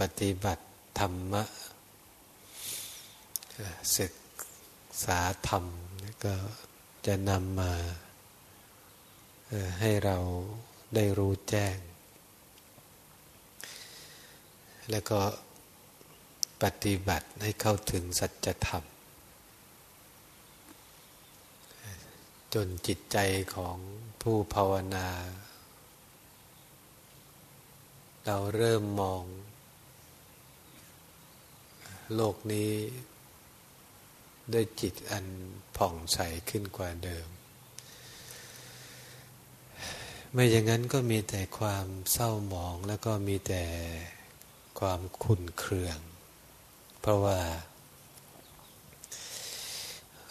ปฏิบัติธรรมะศึกษาธรรมก็จะนำมาให้เราได้รู้แจ้ง แล้วก็ปฏิบัติให้เข้าถึงสัจธรรม จนจิตใจของผู้ภาวนา เราเริ่มมอง โลกนี้ด้วยจิตอันผ่องใสขึ้นกว่าเดิม ไม่อย่างนั้นก็มีแต่ความเศร้าหมองแล้วก็มีแต่ความขุ่นเคือง เพราะว่า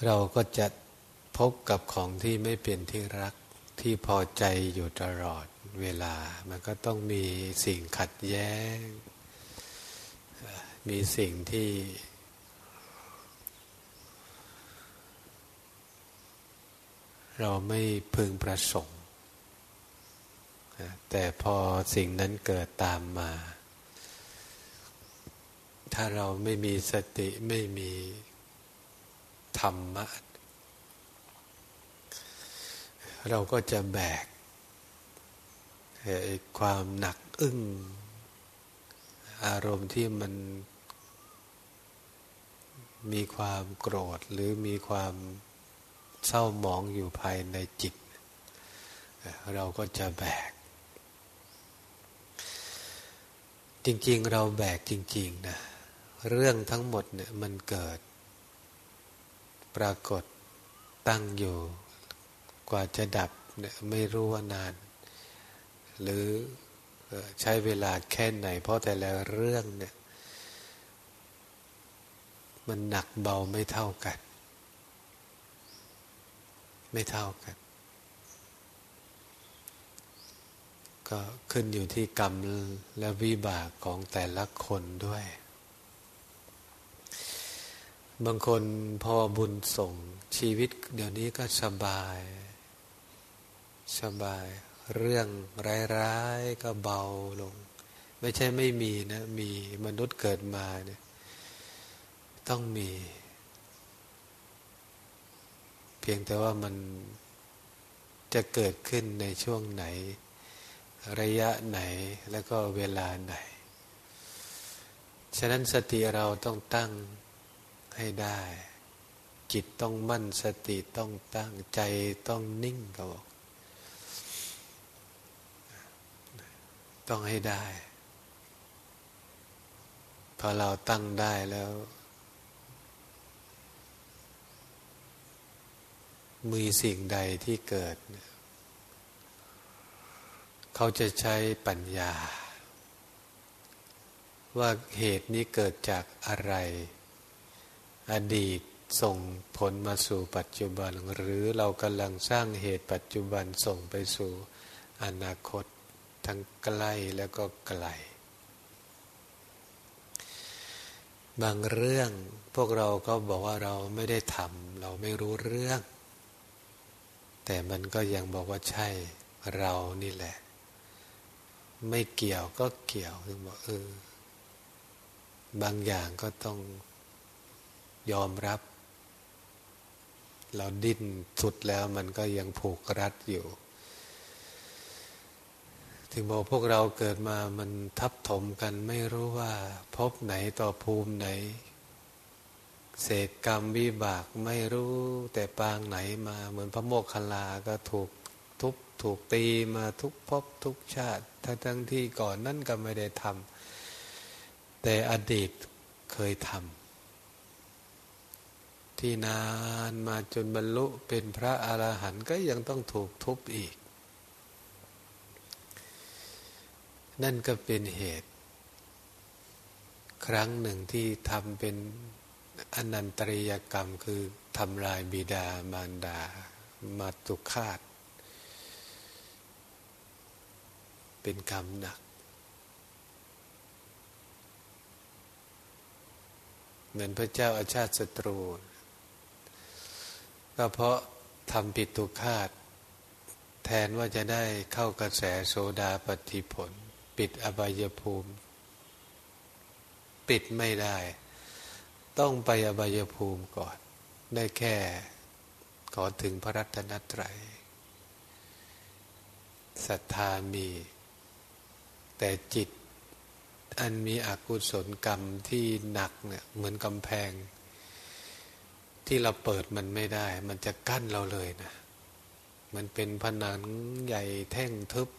เราก็จะพบกับของที่ไม่เป็นที่รักที่พอใจอยู่ตลอดเวลา มันก็ต้องมีสิ่งขัดแย้ง มีสิ่งที่ เราไม่พึงประสงค์ แต่พอสิ่งนั้นเกิดตามมา ถ้าเราไม่มีสติไม่มีธรรมะ เราก็จะแบกไอ้ความหนักอึ้งอารมณ์ที่มัน มีความโกรธหรือมีความเศร้าหมองอยู่ภายในจิต เราก็จะแบก จริงๆเราแบกจริงๆนะเรื่องทั้งหมดเนี่ยมันเกิด ปรากฏตั้งอยู่กว่าจะดับเนี่ยไม่รู้ว่านาน หรือใช้เวลาแค่ไหน เพราะแต่ละเรื่องเนี่ย มันหนักเบาไม่เท่ากัน ไม่เท่ากัน ก็ขึ้นอยู่ที่กรรมและวิบากของแต่ละคนด้วย บางคนพอบุญส่งชีวิตเดี๋ยวนี้ก็สบาย สบาย เรื่องร้ายๆก็เบาลง ไม่ใช่ไม่มีนะ มีมนุษย์เกิดมาเนี่ย ต้องมี เพียงแต่ว่ามันจะเกิดขึ้นในช่วงไหน ระยะไหนแล้วก็เวลาไหน ฉะนั้นสติเราต้องตั้งให้ได้ จิตต้องมั่นสติต้องตั้งใจต้องนิ่งก็บอกต้องให้ได้ พอเราตั้งได้แล้ว มีสิ่งใดที่เกิด เขาจะใช้ปัญญา ว่าเหตุนี้เกิดจากอะไร อดีตส่งผลมาสู่ปัจจุบัน หรือเรากำลังสร้างเหตุปัจจุบันส่งไปสู่อนาคต ทั้งใกล้แล้วก็ไกล บางเรื่องพวกเราก็บอกว่าเราไม่ได้ทำเราไม่รู้เรื่อง แต่มันก็ยังบอกว่าใช่เรานี่แหละ ไม่เกี่ยวก็เกี่ยวถึงบอกเออบางอย่างก็ต้องยอมรับ เราดิ้นสุดแล้วมันก็ยังผูกรัดอยู่ ถึงบอกพวกเราเกิดมามันทับถมกันไม่รู้ว่า พบไหนต่อภูมิไหน เศษกรรมวิบากไม่รู้แต่ปางไหนมาเหมือนพระโมกขลาก็ถูกทุบถูกตีมาทุกภพทุกชาติทั้งทั้งที่ก่อนนั่นก็ไม่ได้ทำแต่อดีตเคยทำที่นานมาจนบรรลุเป็นพระอรหันต์ก็ยังต้องถูกทุบอีก นั่นก็เป็นเหตุ ครั้งหนึ่งที่ทำเป็น อนันตริยกรรมคือทำลายบิดามารดา มาตุคาตเป็นกรรมหนัก เหมือนพระเจ้าอาชาติศัตรู ก็เพราะทำปิดตุคาต แทนว่าจะได้เข้ากระแสโซดาปฏิผล ปิดอบายภูมิ ปิดไม่ได้ ต้องไปอบายภูมิก่อน ได้แค่ขอถึงพระรัตนตรัยศรัทธามี แต่จิตอันมีอกุศลกรรมที่หนักเนี่ยเหมือนกำแพง ที่เราเปิดมันไม่ได้ มันจะกั้นเราเลยนะ มันเป็นผนังใหญ่แท่งทึบ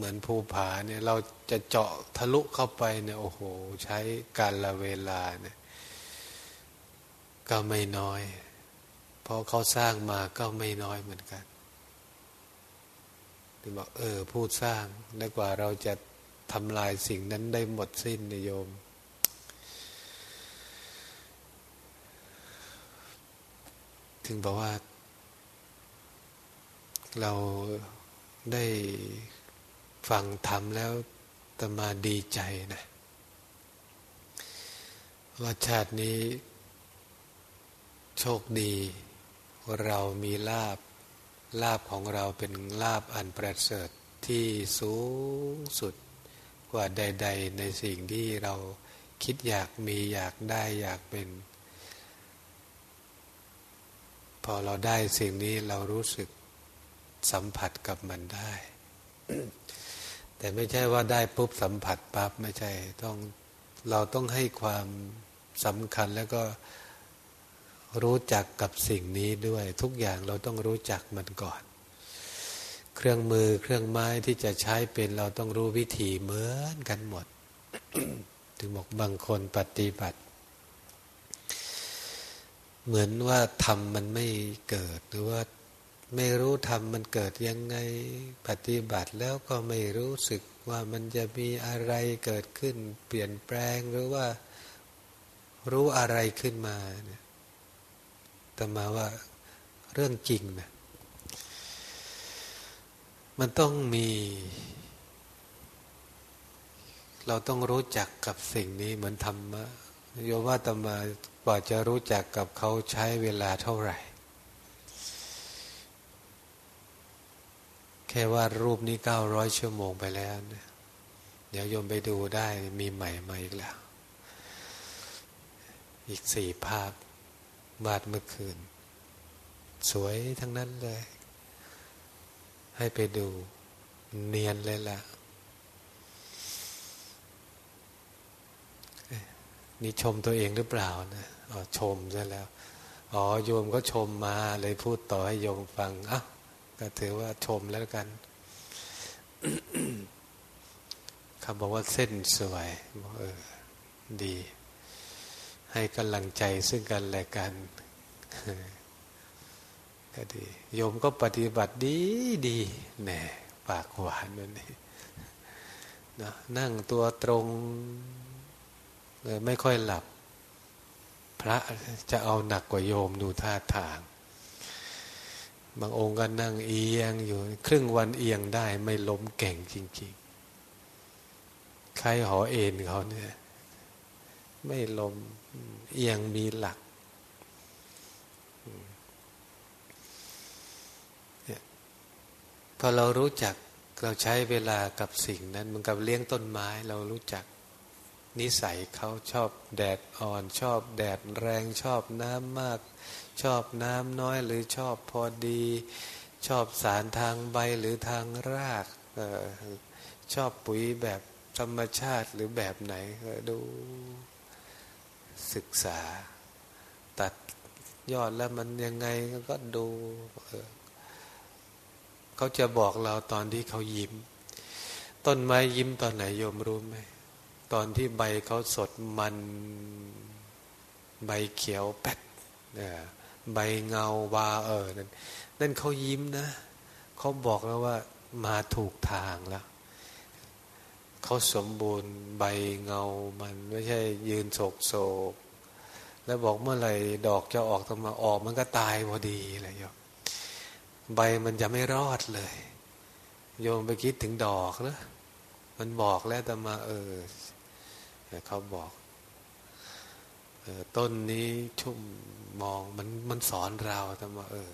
เหมือนภูผาเนี่ยเราจะเจาะทะลุเข้าไปเนี่ยโอ้โห ใช้การละเวลาเนี่ยก็ไม่น้อย เพราะเขาสร้างมาก็ไม่น้อยเหมือนกันถึงบอกเออผู้สร้างได้กว่าเราจะทำลายสิ่งนั้นได้หมดสิ้นนโยม ถึงบอกว่า เราได้ ฟังธรรมแล้วตมาดีใจนะว่าชาตินี้ โชคดี เรามีลาบลาบของเราเป็นลาบอันประเสริฐที่สูงสุดกว่าใด ๆ ในสิ่งที่เราคิดอยากมีอยากได้อยากเป็น พอเราได้สิ่งนี้เรารู้สึกสัมผัสกับมันได้ แต่ไม่ใช่ว่าได้ปุ๊บสัมผัสปั๊บไม่ใช่ต้องเราต้องให้ความสำคัญแล้วก็รู้จักกับสิ่งนี้ด้วย ทุกอย่างเราต้องรู้จักมันก่อน เครื่องมือเครื่องไม้ที่จะใช้เป็นเราต้องรู้วิธีเหมือนกันหมด ถึงบอกบางคนปฏิบัติ เหมือนว่าทำมันไม่เกิดหรือว่า ไม่รู้ธรรมมันเกิดยังไงปฏิบัติแล้วก็ไม่รู้สึกว่ามันจะมีอะไรเกิดขึ้น เปลี่ยนแปลงหรือว่ารู้อะไรขึ้นมาเนี่ยแต่มาว่าเรื่องจริงนะมันต้องมี เราต้องรู้จักกับสิ่งนี้เหมือนธรรมะโยว่าตมากว่าจะรู้จักกับเขาใช้เวลาเท่าไหร่ แค่ว่ารูปนี้เก้าร้อยชั่วโมงไปแล้วเนี่ยเดี๋ยวโยมไปดูได้มีใหม่มาอีกแล้ว อีกสี่ภาพวาดเมื่อคืน สวยทั้งนั้นเลย ให้ไปดูเนียนเลยล่ะ นี่ชมตัวเองหรือเปล่านะอ๋อชมซะแล้ว อ๋อโยมก็ชมมาเลยพูดต่อให้โยมฟังอะ ก็ถือว่าชมแล้วกันคำบอกว่าเส้นสวยบอกเออดี ให้กำลังใจซึ่งกันและกันก็ดีโยมก็ปฏิบัติดีดีแหน่ปากหวานนั่นนี่นะนั่งตัวตรงไม่ค่อยหลับ พระจะเอาหนักกว่าโยมดูท่าทาง บางองค์ก็นั่งเอียงอยู่ ครึ่งวันเอียงได้ไม่ล้มเก่งจริงๆ ใครหอเอ็นเขาเนี่ย ไม่ล้มเอียงมีหลักพอเรารู้จักเราใช้เวลากับสิ่งนั้นมันกับเลี้ยงต้นไม้เรารู้จักนิสัยเขาชอบแดดอ่อนชอบแดดแรงชอบน้ำมาก ชอบน้ำน้อยหรือชอบพอดี ชอบสารทางใบหรือทางรากออชอบปุ๋ยแบบธรรมชาติหรือแบบไหนดูศึกษา ตัดยอดแล้วมันยังไงก็ดูเขาจะบอกเราตอนที่เขายิ้ม ต้นไม้ยิ้มตอนไหนโยมรู้ไหมตอนที่ใบเขาสดมันใบเขียวแป๊ดเนี่ย ใบเงาวาเออนั่นนั่นเขายิ้มนะเขาบอกแล้วว่ามาถูกทางแล้วเขาสมบูรณ์ใบเงามันไม่ใช่ยืนโศกโศกแล้วบอกเมื่อไหร่ดอกจะออกตมาออกมันก็ตายพอดีอะไรโยมใบมันจะไม่รอดเลย โยมไปคิดถึงดอกนะมันบอกแล้วแต่มาเออเขาบอกออต้นนี้ชุ่ม มองมันมันสอนเราแต่าเออ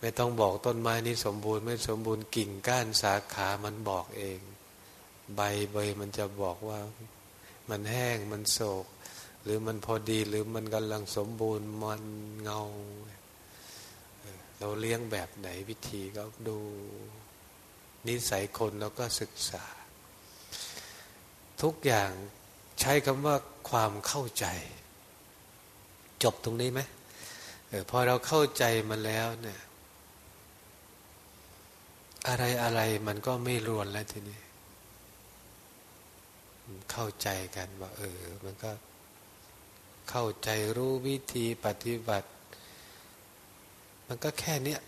ไม่ต้องบอกต้นไม้นี้สมบูรณ์ ไม่สมบูรณ์กิ่งก้านสาขามันบอกเอง ใบใบมันจะบอกว่า มันแห้งมันโศก หรือมันพอดีหรือมันกำลังสมบูรณ์มันเงาเราเลี้ยงแบบไหนวิธีก็ดู นิสัยคนเราก็ศึกษา ทุกอย่างใช้คำว่าความเข้าใจ จบตรงนี้ไหมออพอเราเข้าใจมันแล้วเนี่ย อะไรอะไรมันก็ไม่รวนแล้วทีนี้ เข้าใจกันว่า เออ มันก็เข้าใจรู้วิธีปฏิบัติ มันก็แค่เนี้ย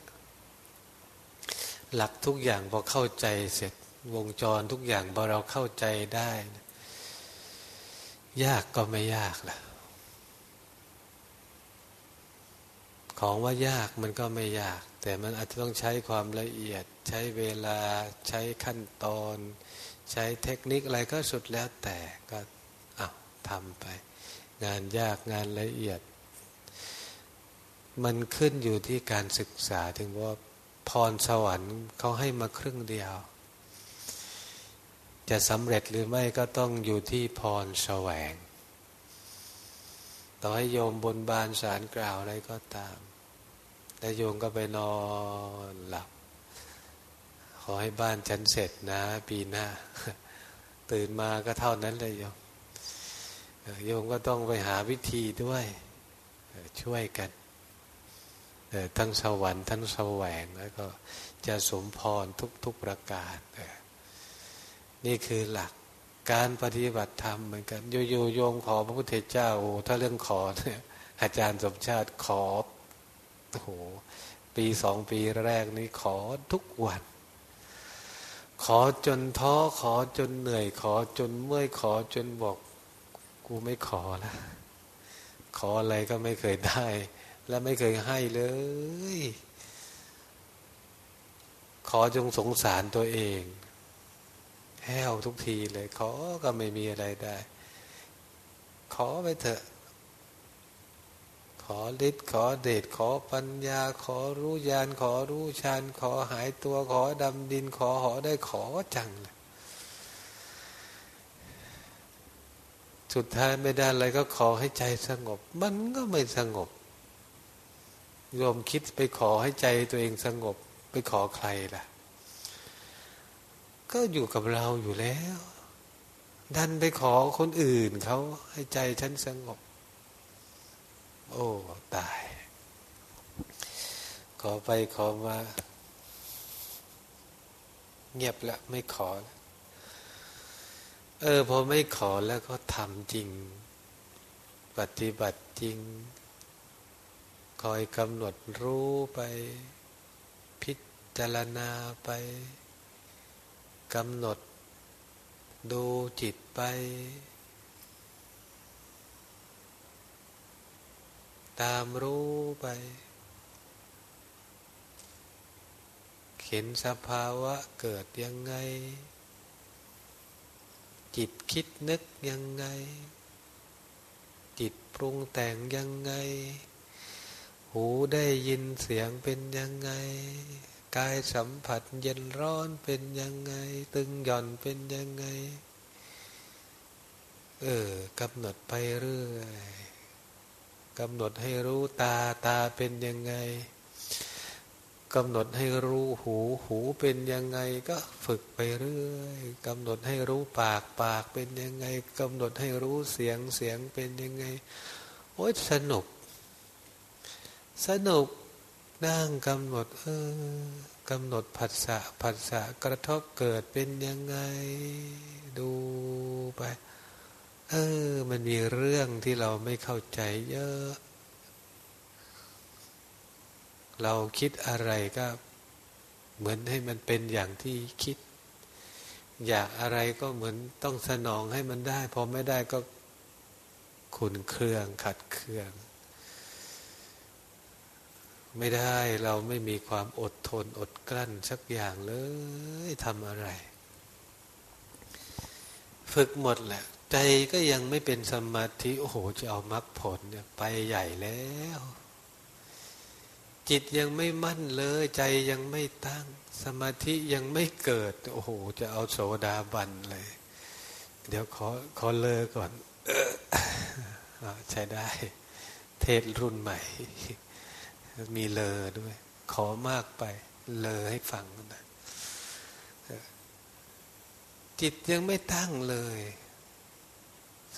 หลักทุกอย่างพอเข้าใจเสร็จวงจรทุกอย่างพอเราเข้าใจได้ ยากก็ไม่ยากล่ะ ของว่ายากมันก็ไม่ยาก แต่มันอาจจะต้องใช้ความละเอียด ใช้เวลาใช้ขั้นตอน ใช้เทคนิคอะไรก็สุดแล้วแต่ก็อ้าวทำไป งานยากงานละเอียด มันขึ้นอยู่ที่การศึกษาถึงว่าพรสวรรค์เขาให้มาครึ่งเดียว จะสำเร็จหรือไม่ก็ต้องอยู่ที่พรแสวง ต่อให้โยมบนบานสารกล่าวอะไรก็ตาม แต่โยมก็ไปนอนหลับ ขอให้บ้านฉันเสร็จนะ ปีหน้า ตื่นมาก็เท่านั้นเลยโยมโยมก็ต้องไปหาวิธีด้วย ช่วยกัน ทั้งสวรรค์ทั้งแสวงแล้วก็จะสมพรทุกๆประการนี่คือหลักการปฏิบัติธรรมเหมือนกันโยโยโยมขอพระพุทธเจ้าโอ้ถ้าเรื่องขอเนี่ยอาจารย์สมชาติขอ โอ้โห ปีสองปีแรกนี้ขอทุกวันขอจนท้อขอจนเหนื่อย ขอจนเมื่อยขอจนบอกกูไม่ขอล้วขออะไรก็ไม่เคยได้ และไม่เคยให้เลย ขอจงสงสารตัวเองแห้วทุกทีเลย ขอก็ไม่มีอะไรได้ ขอไปเถอะ ขอฤทธิ์ขอเดชขอปัญญา ขอรู้ญาณขอรู้ฌานขอหายตัวขอดำดินขอหอได้ขอจังเลยสุดท้ายไม่ได้อะไรก็ขอให้ใจสงบ มันก็ไม่สงบโยมคิดไปขอให้ใจตัวเองสงบ ไปขอใครล่ะ ก็อยู่กับเราอยู่แล้ว ดันไปขอคนอื่นเขาให้ใจฉันสงบ โอ้ ตาย ขอไปขอมา เงียบละไม่ขอ เออ พอไม่ขอแล้วก็ทำจริง ปฏิบัติจริง คอยกำหนดรู้ไป พิจารณาไปกำหนด ดูจิตไป ตามรู้ไป เห็นสภาวะเกิดยังไง จิตคิดนึกยังไง จิตปรุงแต่งยังไง หูได้ยินเสียงเป็นยังไง กายสัมผัสเย็นร้อนเป็นยังไง ตึงหย่อนเป็นยังไง เออกำหนดไปเรื่อย กำหนดให้รู้ตาตาเป็นยังไงกำหนดให้รู้หูหูเป็นยังไงก็ฝึกไปเรื่อยกำหนดให้รู้ปากปากเป็นยังไงกำหนดให้รู้เสียงเสียงเป็นยังไง โอ้ยสนุก สนุกนั่งกำหนดเออกำหนดผัสสะผัสสะกระทบเกิดเป็นยังไง ดูไป เออ มันมีเรื่องที่เราไม่เข้าใจเยอะ เราคิดอะไรก็เหมือนให้มันเป็นอย่างที่คิด อยากอะไรก็เหมือนต้องสนองให้มันได้ พอไม่ได้ก็ขุนเครื่องขัดเครื่อง ไม่ได้เราไม่มีความอดทนอดกลั้นสักอย่างเลยทำอะไร ฝึกหมดแหละ ใจก็ยังไม่เป็นสมาธิ โอ้โห จะเอามรรคผลเนี่ยไปใหญ่แล้ว จิตยังไม่มั่นเลย ใจยังไม่ตั้ง สมาธิยังไม่เกิด โอ้โห จะเอาโสดาบันเลย เดี๋ยวขอขอเลอก่อนใช้ได้ เทศรุ่นใหม่ มีเลอด้วย ขอมากไป เลอให้ฟังนะจิตยังไม่ตั้งเลย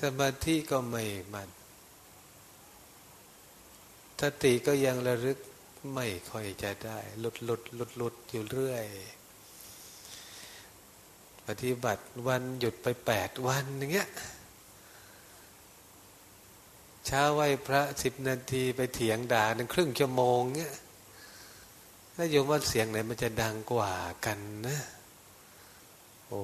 สมาธิก็ไม่มันสติก็ยังระลึกไม่ค่อยจะได้หลุดหลุดหลุดหลุดอยู่เรื่อย ปฏิบัติวันหยุดไปแปดวันอย่างเงี้ยเช้าไหวพระสิบนาทีไปเถียงด่าหนึ่งครึ่งชั่วโมงเงี้ยแล้วโยมว่าเสียงไหนมันจะดังกว่ากันนะ โอ้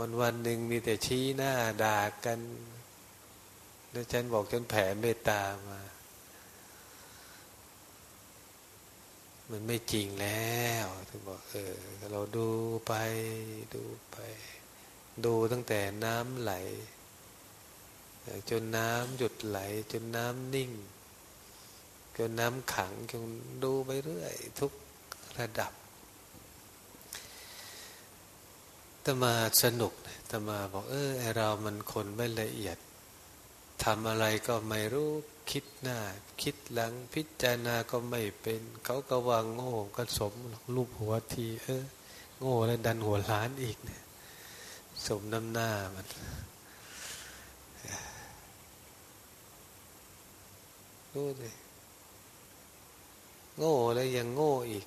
วันวันหนึ่งมีแต่ชี้หน้าด่ากัน แล้วฉันบอกฉันแผ่เมตตามา มันไม่จริงแล้วถึงบอกเออ เราดูไปดูไป ดูตั้งแต่น้ำไหล จนน้ำหยุดไหล จนน้ำนิ่ง จนน้ำขังจนดูไปเรื่อย ทุกระดับ ตมาสนุกตมาบอกเออไอเรามันคนไม่ละเอียดทำอะไรก็ไม่รู้คิดหน้า คิดหลังพิจารณาก็ไม่เป็น เขาก็วางโง่ก็สมรูปหัวที เออ โง่แล้วดันหัวล้านอีกเนี่ย สมน้ำหน้ามันรู้เลยโง่แล้วยังโง่อีก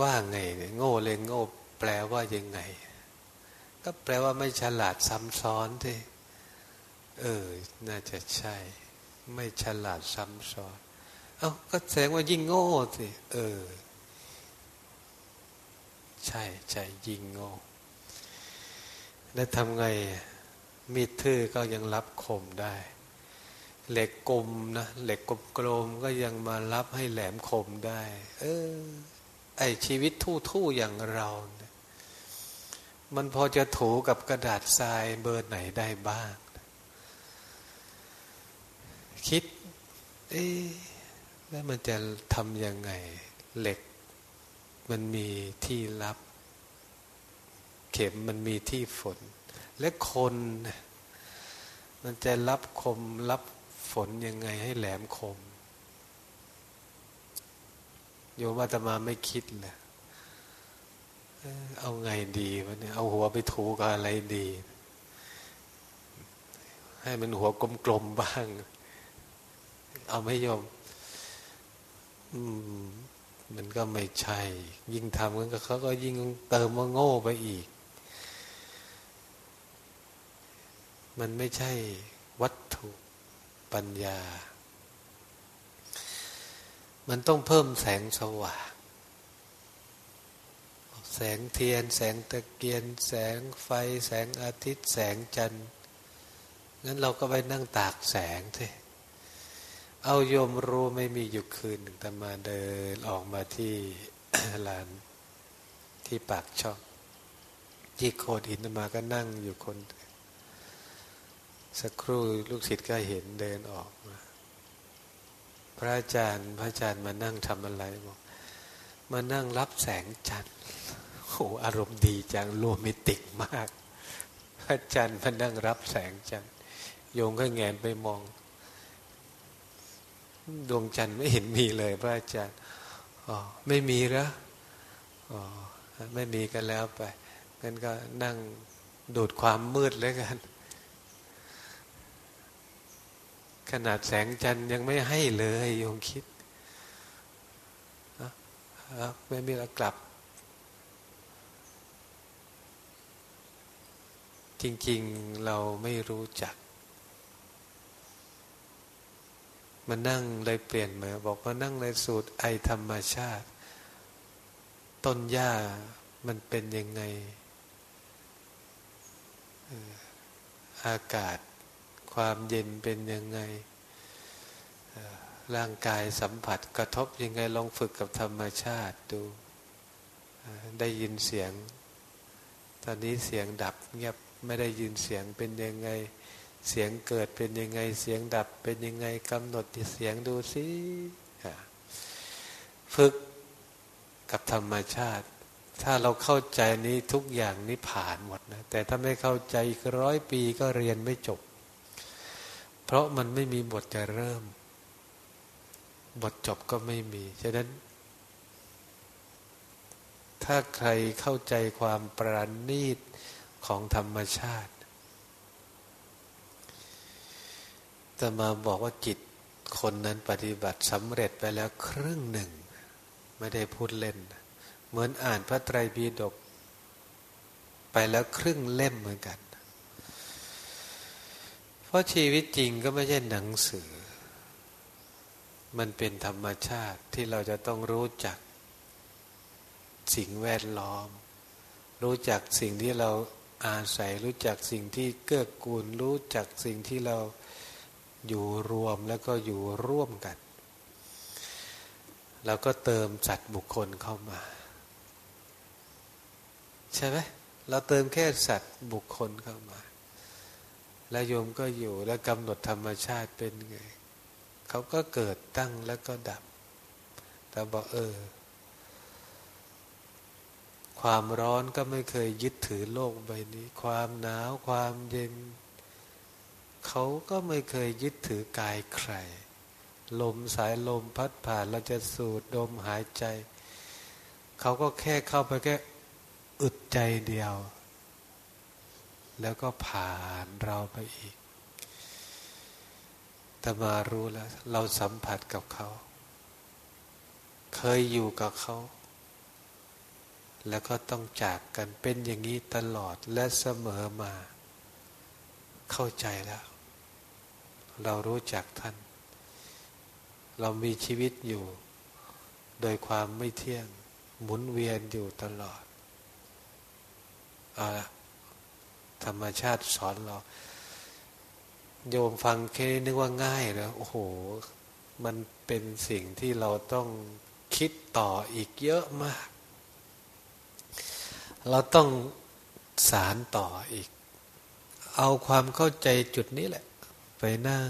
ว่าไงเนี่ยโง่เลยโง่ แปลว่ายังไง ก็แปลว่าไม่ฉลาดซ้ำซ้อนที่เออ น่าจะใช่ ไม่ฉลาดซ้ำซ้อน เอา้าก็แสดงว่ายิ่งโง่สิเออ ใช่ใช่ยิ่งโง่ แล้วทำไง มีดทื่อก็ยังรับคมได้ เหล็กกลมนะเหล็กกลมกลมก็ยังมารับให้แหลมคมได้ เออ ไอชีวิตทู่ทู่อย่างเราเนี่ยมันพอจะถูกับกระดาษทรายเบอร์ไหนได้บ้าง คิด เอ๊แล้วมันจะทำยังไงเหล็ก มันมีที่รับ เข็มมันมีที่ฝน และคนมันจะรับคมรับฝนยังไงให้แหลมคม โยมอาตมาไม่คิดเลยเอาไงดีวะเนี่ยเอาหัวไปถูกับอะไรดี ให้มันหัวกลมๆบ้าง เอาไม่ยอมอืม มันก็ไม่ใช่ ยิ่งทำกันก็เขาก็ยิ่งเติมว่าโง่ไปอีก มันไม่ใช่วัตถุปัญญา มันต้องเพิ่มแสงสว่าง แสงเทียน แสงตะเกียน แสงไฟ แสงอาทิตย์ แสงจันทร์งั้นเราก็ไปนั่งตากแสงเถอเอาโยมรู้ไม่มีอยู่คืนหนึ่งแต่มาเดินออกมาที่ลานที่ปากช่อง ที่โคดหินมาก็นั่งอยู่คน สักครู่ลูกศิษย์ก็เห็นเดินออกมา ระอาจารย์ พระอาจารย์มานั่งทำอะไรบอกมานั่งรับแสงจันทร์โอ้อารมณ์ดีจังโรแมนติกมาก พระจันทร์มันนั่งรับแสงจันทร์โยงก็แงนไปมอง ดวงจันทร์ไม่เห็นมีเลย พระอาจารย์อ๋อไม่มีแล้วอ๋อไม่มีกันแล้วไปงั้นก็นั่งดูดความมืดเลยกัน ขนาดแสงจันทร์ยังไม่ให้เลยโยงคิดไม่มีแล้วกลับ จริง ๆเราไม่รู้จักมานั่งเลยเปลี่ยนมาบอกว่านั่งเลยสูตรไอธรรมชาติ ต้นหญ้ามันเป็นยังไงอากาศ ความเย็นเป็นยังไง ร่างกายสัมผัสกระทบยังไงลองฝึกกับธรรมชาติดู ได้ยินเสียง ตอนนี้เสียงดับเงียบไม่ได้ยินเสียงเป็นยังไง เสียงเกิดเป็นยังไง เสียงดับเป็นยังไงกำหนดเสียงดูสิฝึกกับธรรมชาติ ถ้าเราเข้าใจนี้ทุกอย่างนี้ผ่านหมดนะ แต่ถ้าไม่เข้าใจอีกร้อยปีก็เรียนไม่จบ ราะมันไม่มีบทจะเริ่ม บทจบก็ไม่มี ฉะนั้น ถ้าใครเข้าใจความประณีตของธรรมชาติตมาบอกว่าจิตคนนั้นปฏิบัติสำเร็จไปแล้วครึ่งหนึ่ง ไม่ได้พูดเล่น เหมือนอ่านพระไตรปิฎกไปแล้วครึ่งเล่มเหมือนกัน ราะชีวิตจริงก็ไม่ใช่หนังสือ มันเป็นธรรมชาติที่เราจะต้องรู้จักสิ่งแวดล้อม รู้จักสิ่งที่เราอาศัย รู้จักสิ่งที่เกื้อกูล รู้จักสิ่งที่เราอยู่รวมแล้วก็อยู่ร่วมกัน แล้วก็เติมสัตว์บุคคลเข้ามา ใช่ไหมเราเติมแค่สัตว์บุคคลเข้ามา แล้วโยมก็อยู่แล้วกำหนดธรรมชาติเป็นไง เขาก็เกิดตั้งแล้วก็ดับ แต่บอกเออ ความร้อนก็ไม่เคยยึดถือโลกใบนี้ ความหนาวความเย็น เขาก็ไม่เคยยึดถือกายใคร ลมสายลมพัดผ่านเราจะสูดดมหายใจ เขาก็แค่เข้าไปแค่อึดใจเดียว แล้วก็ผ่านเราไปอีกแต่มารู้แล้ว เราสัมผัสกับเขา เคยอยู่กับเขา แล้วก็ต้องจากกันเป็นอย่างนี้ตลอดและเสมอมา เข้าใจแล้ว เรารู้จักท่าน เรามีชีวิตอยู่ โดยความไม่เที่ยง หมุนเวียนอยู่ตลอด เอาละ ธรรมชาติสอนเรา โยมฟังแค่นึกว่าง่ายแล้วโอ้โห มันเป็นสิ่งที่เราต้องคิดต่ออีกเยอะมาก เราต้องสารต่ออีก เอาความเข้าใจจุดนี้แหละ ไปนั่ง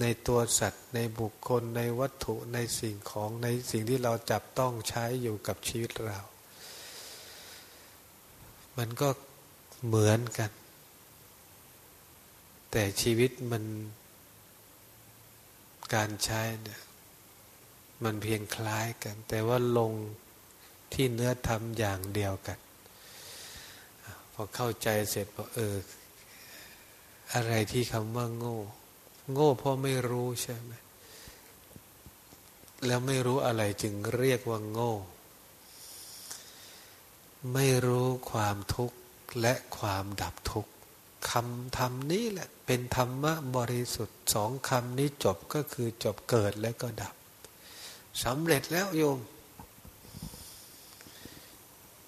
ในตัวสัตว์ ในบุคคลในวัตถุในสิ่งของในสิ่งที่เราจับต้องใช้อยู่กับชีวิตเรา มันก็ เหมือนกัน แต่ชีวิตมันการใช้เนี่ยมันเพียงคล้ายกัน แต่ว่าลงที่เนื้อธรรมอย่างเดียวกัน พอเข้าใจเสร็จพอเออ อะไรที่คำว่าโง่ โง่เพราะไม่รู้ใช่ไหมแล้วไม่รู้อะไรจึงเรียกว่าโง่ ไม่รู้ความทุกข์ และความดับทุกข์คำธรรมนี้แหละเป็นธรรมะบริสุทธิ์สองคำนี้จบก็คือจบเกิดและก็ดับสำเร็จแล้วโยม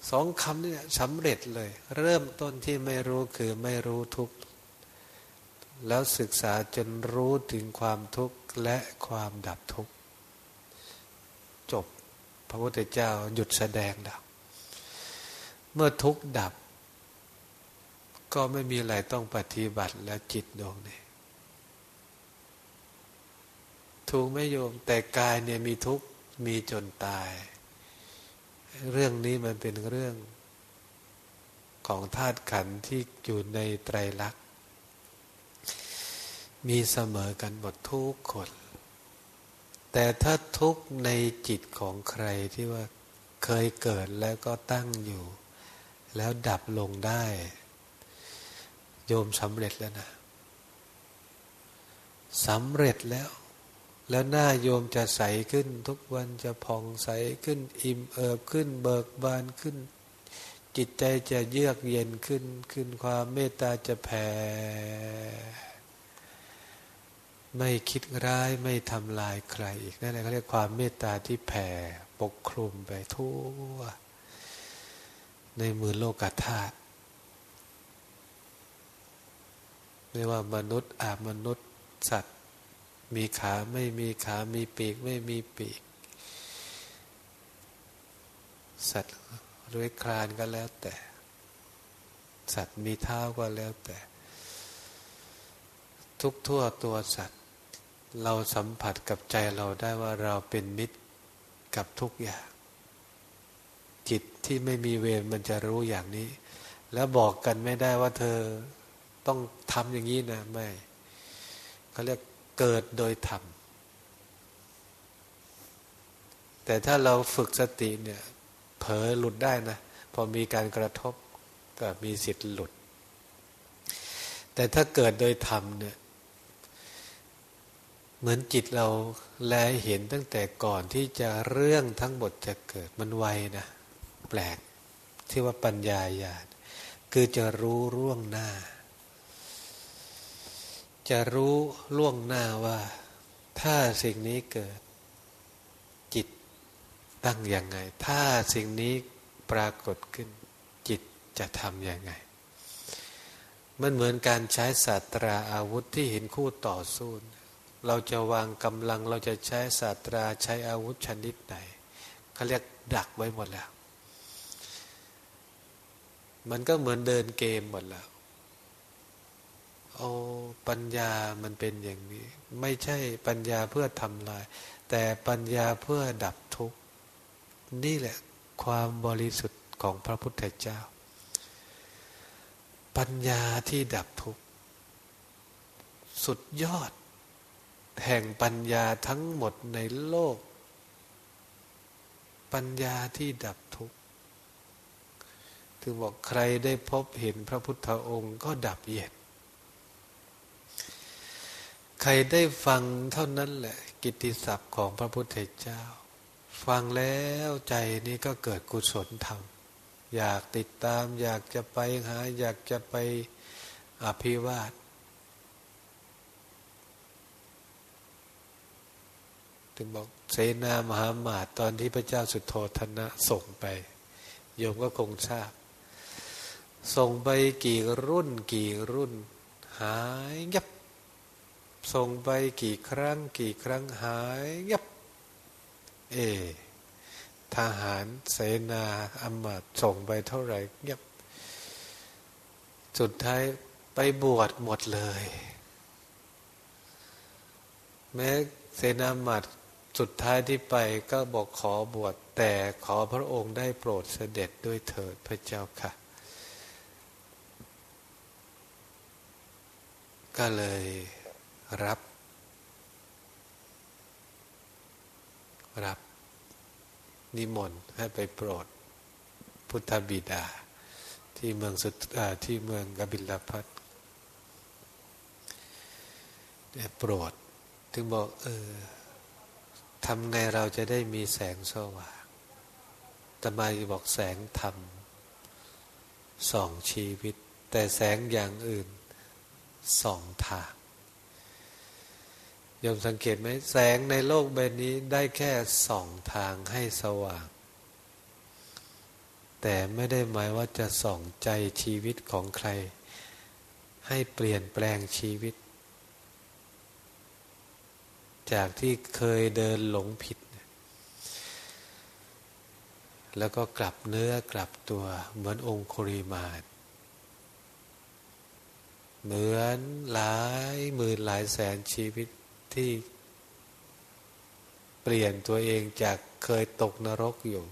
สองคำนี้สำเร็จเลย เริ่มต้นที่ไม่รู้คือไม่รู้ทุกข์แล้วศึกษาจนรู้ถึงความทุกข์และความดับทุกข์จบพระพุทธเจ้าหยุดแสดงดับ เมื่อทุกข์ดับ ก็ไม่มีอะไรต้องปฏิบัติและจิตดวงนี้ถูกไม่โยม แต่กายเนี่ยมีทุกข์มีจนตาย เรื่องนี้มันเป็นเรื่องของธาตุขันธ์ที่อยู่ในไตรลักษณ์มีเสมอกันหมดทุกคน แต่ถ้าทุกในจิตของใครที่ว่าเคยเกิดแล้วก็ตั้งอยู่ แล้วดับลงได้ โยมสำเร็จแล้วนะสำเร็จแล้ว แล้วหน้าโยมจะใสขึ้น ทุกวันจะผ่องใสขึ้น อิ่มเอิบขึ้น เบิกบานขึ้น จิตใจจะเยือกเย็นขึ้น ขึ้นความเมตตาจะแผ่ไม่คิดร้ายไม่ทำลายใครอีกนั่นแหละเขาเรียกความเมตตาที่แผ่ปกคลุมไปทั่ว ในมือโลกธาตุ ไม่ว่ามนุษย์อาบมนุษย์สัตว์ มีขาไม่มีขามีปีกไม่มีปีก สัตว์เรื้อยคลานก็แล้วแต่ สัตว์มีเท้าก็แล้วแต่ ทุกทั่วตัวสัตว์ เราสัมผัสกับใจเราได้ว่าเราเป็นมิตรกับทุกอย่าง จิตที่ไม่มีเวรมันจะรู้อย่างนี้ แล้วบอกกันไม่ได้ว่าเธอ ต้องทำอย่างนี้นะไม่เขาเรียกเกิดโดยธรรมแต่ถ้าเราฝึกสติเนี่ยเผลอหลุดได้นะพอมีการกระทบก็มีสิทธิ์หลุด แต่ถ้าเกิดโดยธรรมเนี่ยเหมือนจิตเราแลเห็นตั้งแต่ก่อนที่จะเรื่องทั้งหมดจะเกิดมันไวนะ แปลกที่ว่าปัญญาญาณคือจะรู้ร่วงหน้า จะรู้ล่วงหน้าว่า ถ้าสิ่งนี้เกิด จิตตั้งยังไง ถ้าสิ่งนี้ปรากฏขึ้น จิตจะทำยังไง มันเหมือนการใช้ศาสตราอาวุธที่เห็นคู่ต่อสู้ เราจะวางกำลังเราจะใช้ศาสตราใช้อาวุธชนิดไหนเขาเรียกดักไว้หมดแล้ว มันก็เหมือนเดินเกมหมดแล้ว โอ้ปัญญามันเป็นอย่างนี้ ไม่ใช่ปัญญาเพื่อทำลาย แต่ปัญญาเพื่อดับทุกข์ นี่แหละความบริสุทธิ์ของพระพุทธเจ้า ปัญญาที่ดับทุกข์ สุดยอด แห่งปัญญาทั้งหมดในโลก ปัญญาที่ดับทุกข์ถึงบอกใครได้พบเห็นพระพุทธองค์ก็ดับเย็น ใครได้ฟังเท่านั้นแหละ กิตติศัพท์ของพระพุทธเจ้า ฟังแล้วใจนี้ก็เกิดกุศลธรรม อยากติดตาม อยากจะไปหา อยากจะไปอภิวาทถึงบอกเสนามหามาตตอนที่พระเจ้าสุโธธนะส่งไป โยมก็คงทราบ ส่งไปกี่รุ่นกี่รุ่น หายยับ ส่งไปกี่ครั้ง กี่ครั้งหายเงียบเอ ทหารเสนาอมาตส่งไปเท่าไหร่เงียบสุดท้ายไปบวชหมดเลย แม้เสนาอมาตสุดท้ายที่ไปก็บอกขอบวชแต่ขอพระองค์ได้โปรดเสด็จด้วยเถิดพระเจ้าค่ะ ก็เลย รับ รับ นิมนต์ให้ไปโปรด พุทธบิดา ที่เมืองสุที่เมืองกบิลพัทโปรด ถึงบอก เออทำไงเราจะได้มีแสงสว่างตมาบอกแสงธรรมสองชีวิต แต่แสงอย่างอื่นสองทาง ยมสังเกตไหมแสงในโลกใบนี้ได้แค่สองทางให้สว่าง แต่ไม่ได้หมายว่าจะส่องใจชีวิตของใคร ให้เปลี่ยนแปลงชีวิต จากที่เคยเดินหลงผิด แล้วก็กลับเนื้อกลับตัวเหมือนองคุริมาตเหมือนหลายหมื่นหลายแสนชีวิต ที่เปลี่ยนตัวเองจากเคยตกนรกอยู่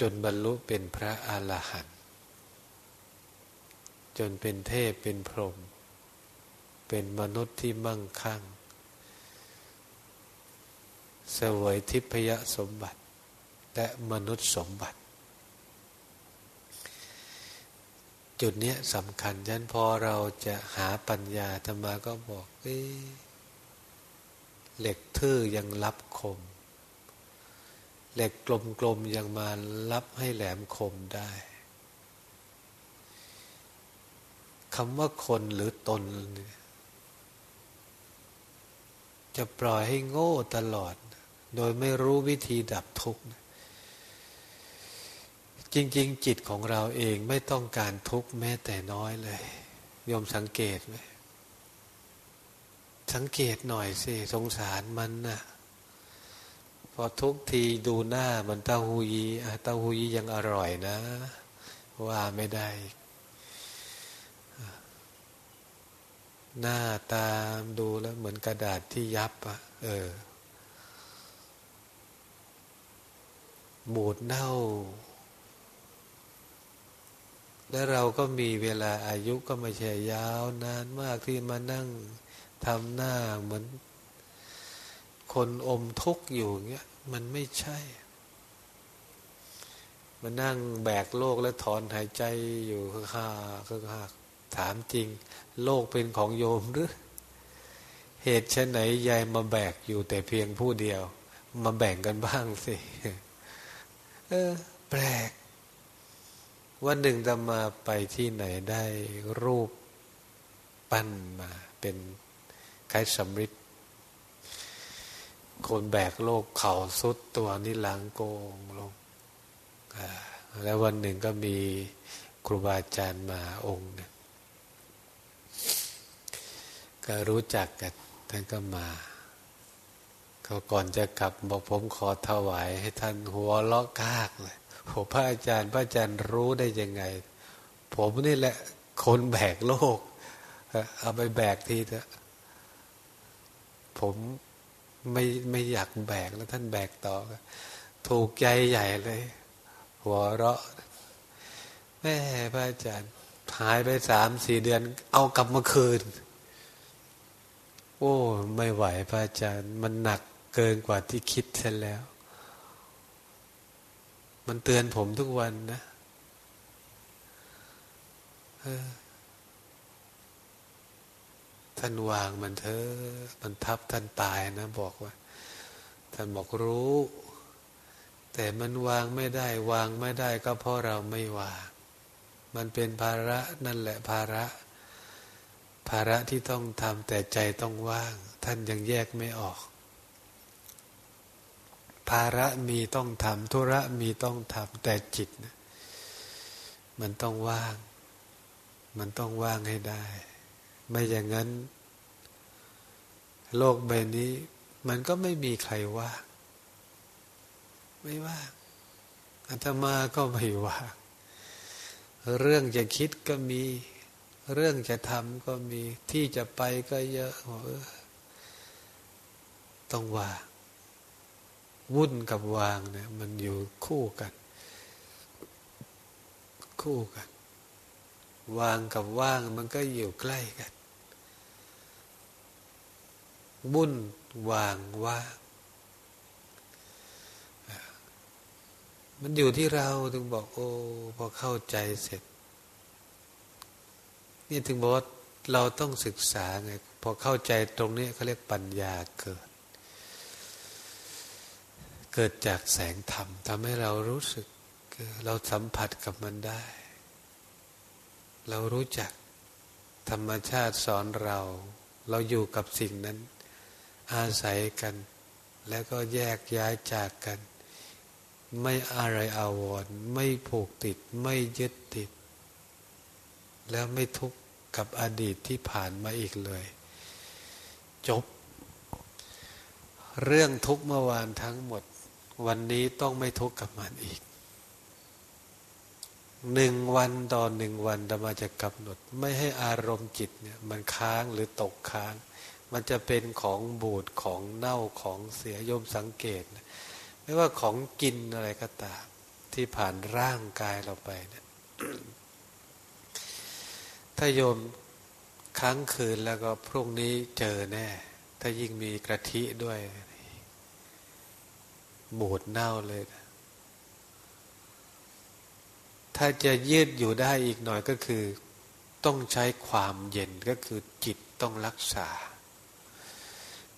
จนบรรลุเป็นพระอาหารหันต์จนเป็นเทพเป็นพรหมเป็นมนุษย์ที่มั่งคั่ง เสวยทิพยสมบัติและมนุษย์สมบัติ จุดนี้สำคัญฉะนั้นพอเราจะหาปัญญาธรรมาก็บอกเหล็กทื่อยังรับคม เหล็กกลมๆยังมารับให้แหลมคมได้คำว่าคนหรือตน จะปล่อยให้โง่ตลอด โดยไม่รู้วิธีดับทุกข์ จริง ๆ จิตของเราเองไม่ต้องการทุกข์แม้แต่น้อยเลยยมสังเกตไหมสังเกตหน่อยสิสงสารมันนะ่ะพอทุกทีดูหน้ามันเต้าหูยีเต้าหูยียังอร่อยนะ ว่าไม่ได้ หน้าตามดูแล้วเหมือนกระดาษที่ยับอะเออบูดเน่า แล้วเราก็มีเวลาอายุก็ไม่ใช่ยาวนานมากที่มานั่งทำหน้าเหมือน คนอมทุกข์อยู่เงี้ยมันไม่ใช่ มานั่งแบกโลกแล้วถอนหายใจอยู่ข้างๆข้าถามจริง โลกเป็นของโยมหรือ เหตุเช่นไหนยายมาแบกอยู่แต่เพียงผู้เดียว มาแบ่งกันบ้างสิ เออ แปลก วันหนึ่งจะมาไปที่ไหนได้รูปปั้นมาเป็นไก่สำริดคนแบกโลกเข่าสุดตัวนี่หลังโกงลง แล้ววันหนึ่งก็มีครูบาอาจารย์มาองค์นึงก็รู้จักกันท่านก็มาเขาก่อนจะกลับบอกผมขอถวายให้ท่านหัวเลาะกากเลย โหพระอาจารย์ พระอาจารย์รู้ได้ยังไง ผมนี่แหละ คนแบกโลก เอาไปแบกทีเถอะผมไม่ไม่อยากแบกแล้วท่านแบกต่อ ถูกใจใหญ่เลย หัวเราะแม่พระอาจารย์หายไปสามสี่เดือน เอากลับมาคืน โอ้ ไม่ไหวพระอาจารย์ มันหนักเกินกว่าที่คิดเสียแล้ว มันเตือนผมทุกวันนะท่านวางมันเถอะมันทับท่านตายนะ บอกว่า ท่านบอกรู้ แต่มันวางไม่ได้ วางไม่ได้ก็เพราะเราไม่วาง มันเป็นภาระนั่นแหละภาระ ภาระที่ต้องทำแต่ใจต้องว่าง ท่านยังแยกไม่ออก ภาระมีต้องทำธุระมีต้องทำแต่จิตนะมันต้องว่าง มันต้องว่างให้ได้ ไม่อย่างนั้น โลกใบนี้ มันก็ไม่มีใครว่างไม่ว่างอาตมาก็ไม่ว่างเรื่องจะคิดก็มี เรื่องจะทำก็มี ที่จะไปก็เยอะต้องว่าง วุ่นกับวางเนี่ยมันอยู่คู่กัน คู่กัน วางกับว่างมันก็อยู่ใกล้กัน วุ่นวางว่างมันอยู่ที่เราถึงบอกโอ้พอเข้าใจเสร็จ นี่ถึงบอกว่าเราต้องศึกษาไงพอเข้าใจตรงนี้เขาเรียกปัญญาเกิด เกิดจากแสงธรรมทำให้เรารู้สึกเราสัมผัสกับมันได้ เรารู้จักธรรมชาติสอนเรา เราอยู่กับสิ่งนั้น อาศัยกัน แล้วก็แยกย้ายจากกัน ไม่อะไรอาวรณ์ไม่ผูกติด ไม่ยึดติด แล้วไม่ทุกข์กับอดีตที่ผ่านมาอีกเลย จบ เรื่องทุกเมื่อวานทั้งหมด วันนี้ต้องไม่ทุกข์กับมันอีกหนึ่งวันต่อหนึ่งวันเรามาจะกำหนด ไม่ให้อารมณ์จิตเนี่ยมันค้างหรือตกค้าง มันจะเป็นของบูดของเน่าของเสียโยมสังเกต ไม่ว่าของกินอะไรก็ตาม ที่ผ่านร่างกายเราไปเนี่ยถ้าโยมค้างคืนแล้วก็พรุ่งนี้เจอแน่ ถ้ายิ่งมีกระทิด้วย บูดเน่าเลยนะถ้าจะยืดอยู่ได้อีกหน่อยก็คือ ต้องใช้ความเย็นก็คือจิตต้องรักษา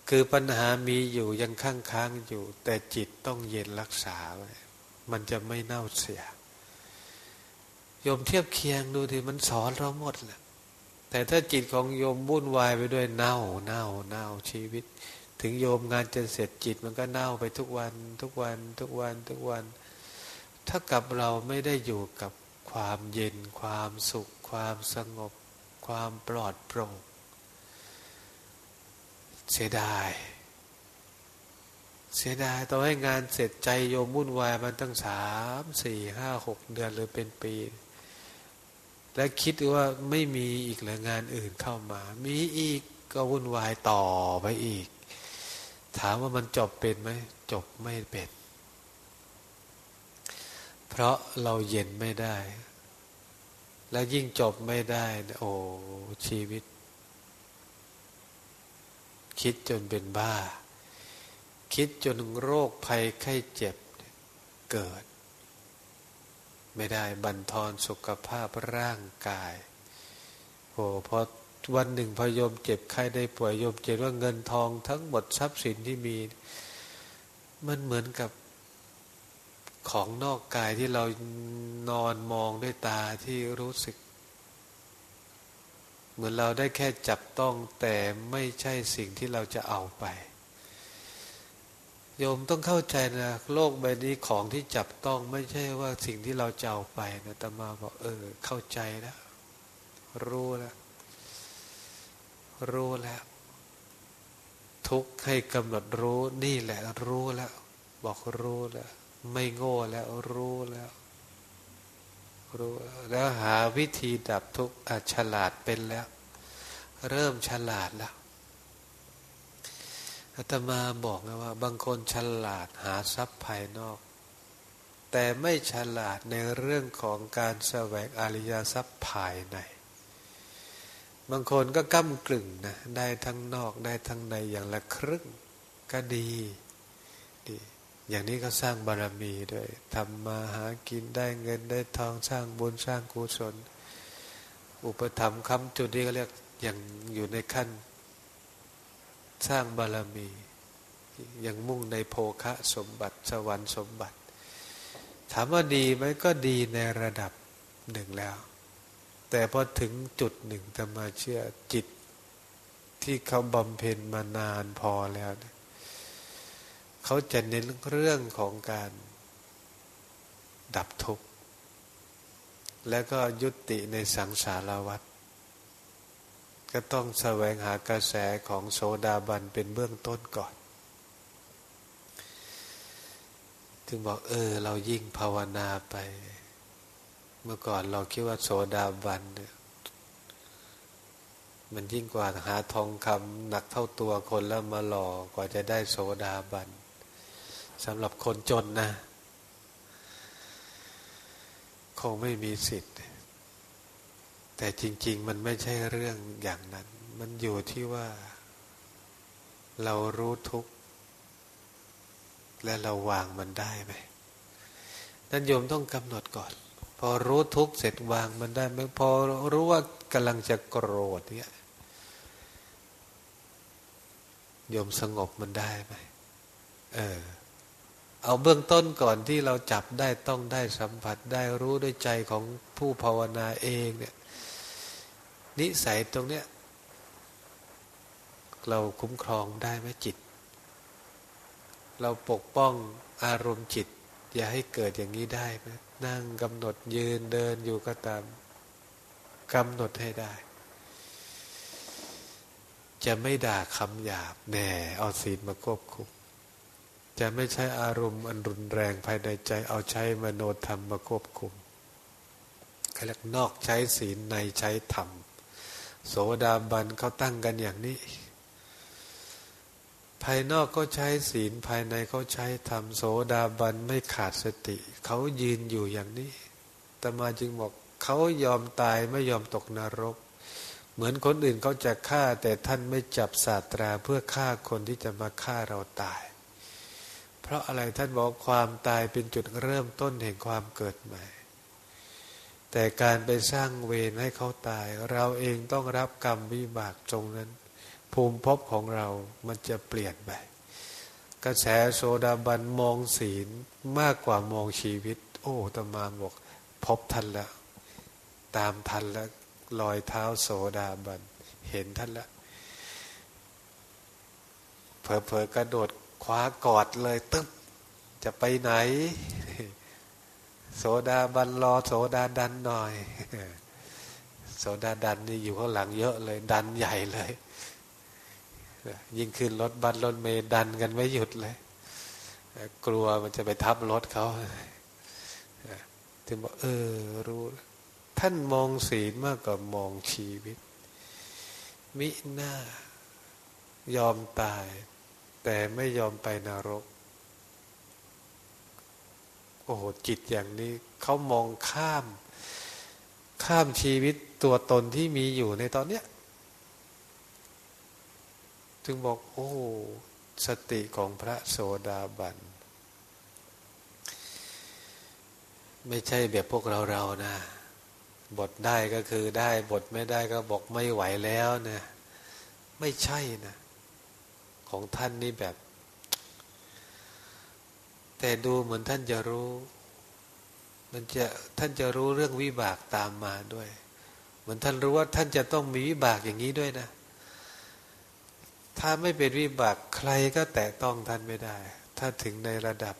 คือปัญหามีอยู่ยังค้างค้างอยู่ แต่จิตต้องเย็นรักษาไว้มันจะไม่เน่าเสียโยมเทียบเคียงดูทีมันสอนเราหมดแหละแต่ถ้าจิตของโยมวุ่นวายไปด้วยเน่าเน่าเน่าชีวิต ถึงโยมงานจะเสร็จจิตมันก็เน่าไปทุกวัน ทุกวัน ทุกวันทุกวัน ถ้ากับเราไม่ได้อยู่กับความเย็น ความสุข ความสงบ ความปลอดโปร่ง เสียดาย เสียดายต่อให้งานเสร็จใจโยมวุ่นวายมันตั้งสามสี่ห้าหกเดือนหรือเป็นปี และคิดว่าไม่มีอีกเลยงานอื่นเข้ามา มีอีกก็วุ่นวายต่อไปอีก ถามว่ามันจบเป็นไหมจบไม่เป็น เพราะเราเย็นไม่ได้ แล้วยิ่งจบไม่ได้ โอ้ชีวิต คิดจนเป็นบ้า คิดจนโรคภัยไข้เจ็บเกิด ไม่ได้บันทอนสุขภาพร่างกายโอ้พอ วันหนึ่งพอยมเจ็บไข้ได้ป่วยโยมเจ็บว่าเงินทองทั้งหมดทรัพย์สินที่มี มันเหมือนกับของนอกกายที่เรานอนมองด้วยตาที่รู้สึก เหมือนเราได้แค่จับต้องแต่ไม่ใช่สิ่งที่เราจะเอาไป โยมต้องเข้าใจนะโลกใบนี้ของที่จับต้องไม่ใช่ว่าสิ่งที่เราจะเอาไปนะแตมาบอกเออ เข้าใจแล้วรู้แล้ว รู้แล้ว ทุกให้กำหนดรู้นี่แหละรู้แล้ว บอกรู้แล้ว ไม่โง่แล้วรู้แล้ว รู้แล้วหาวิธีดับทุกข์ฉลาดเป็นแล้ว เริ่มฉลาดแล้วอาตมาบอกนะว่า บางคนฉลาดหาทรัพย์ภายนอก แต่ไม่ฉลาดในเรื่องของการแสวงอริยทรัพย์ภายใน บางคนก็ก้ากลึ่งนะได้ทั้งนอกได้ทั้งในอย่างละครึ่งก็ดีดี อย่างนี้ก็สร้างบารมีด้วยทำมาหากินได้เงินได้ทองสร้างบุญสร้างกุศล อุปถัมภ์คำจุดนี้ก็เรียกอย่างอยู่ในขั้น สร้างบารมียังมุ่งในโภคะสมบัติสวรรค์สมบัติ ถามว่าดีไหมก็ดีในระดับหนึ่งแล้ว แต่พอถึงจุดหนึ่งจะมาเชื่อจิตที่เขาบำเพ็ญมานานพอแล้วเเขาจะเน้นเรื่องของการดับทุกข์ และก็ยุติในสังสารวัฏก็ต้องแสวงหากระแสของโสดาบันเป็นเบื้องต้นก่อน ถึงบอกเออ เรายิ่งภาวนาไป มื่อก่อนเราคิดว่าโสดาบันเนี่ยมันยิ่งกว่าหาทองคำหนักเท่าตัวคนแล้วมาหล่อกว่าจะได้โสดาบันสำหรับคนจนนะ คงไม่มีสิทธิ์ แต่จริง ๆ มันไม่ใช่เรื่องอย่างนั้น มันอยู่ที่ว่า เรารู้ทุกข์และเราวางมันได้ไหมนั่นโยมต้องกำหนดก่อน พอรู้ทุกข์เสร็จวางมันได้ไหมพอรู้ว่ากำลังจะโกรธเนี่ยโยมสงบมันได้ไหมเออ เอาเบื้องต้นก่อนที่เราจับได้ต้องได้สัมผัสได้รู้ด้วยใจของผู้ภาวนาเองเนี่ย นิสัยตรงเนี้ย เราคุ้มครองได้ไหมจิต เราปกป้องอารมณ์จิต อย่าให้เกิดอย่างนี้ได้ไหม นั่งกำหนดยืนเดินอยู่ก็ตามกำหนดให้ได้ จะไม่ด่าคำหยาบแน่เอาศีลมาควบคุม จะไม่ใช้อารมณ์อันรุนแรงภายในใจ เอาใช้มโนธรรมมาควบคุมขาเรียกนอกใช้ศีลในใช้ธรรม โสดาบันเขาตั้งกันอย่างนี้ ภายนอกเขาใช้ศีลภายในเขาใช้ธรรมโสดาบันไม่ขาดสติ เขายืนอยู่อย่างนี้แต่มาจึงบอกเขายอมตายไม่ยอมตกนรก เหมือนคนอื่นเขาจะฆ่าแต่ท่านไม่จับศาสตราเพื่อฆ่าคนที่จะมาฆ่าเราตาย เพราะอะไรท่านบอกความตายเป็นจุดเริ่มต้นแห่งความเกิดใหม่ แต่การไปสร้างเวรให้เขาตาย เราเองต้องรับกรรมวิบากตรงนั้น ภูมิภพของเรา มันจะเปลี่ยนไป กระแสโซดาบันมองศีลมากกว่ามองชีวิต โอ้ตมาบอกพบทันแล้วตามทันแล้วรอยเท้าโสดาบัน เห็นท่านแล้วเผลอๆกระโดดคว้ากอดเลยตึ๊บจะไปไหน โสดาบันรอโสดาดันหน่อย โสดาดันนี่อยู่ข้างหลังเยอะเลย ดันใหญ่เลย ยิ่งขึ้นรถบัสรถเมย์ดันกันไม่หยุดเลย กลัวมันจะไปทับรถเขาถึงบอกเออรู้ ท่านมองศีลมากกว่ามองชีวิต มิหน้ายอมตาย แต่ไม่ยอมไปนรก โอ้โหจิตอย่างนี้ เขามองข้าม ข้ามชีวิตตัวตนที่มีอยู่ในตอนเนี้ย จึงบอกโอ้สติของพระโสดาบัน ไม่ใช่แบบพวกเราเรานะ บทได้ก็คือได้บทไม่ได้ก็บอกไม่ไหวแล้วเนะไม่ใช่นะ ของท่านนี่แบบ แต่ดูเหมือนท่านจะรู้ มันจะท่านจะรู้เรื่องวิบากตามมาด้วย เหมือนท่านรู้ว่าท่านจะต้องมีวิบากอย่างนี้ด้วยนะ ถ้าไม่เป็นวิบากใครก็แตะต้องท่านไม่ได้ ถ้าถึงในระดับ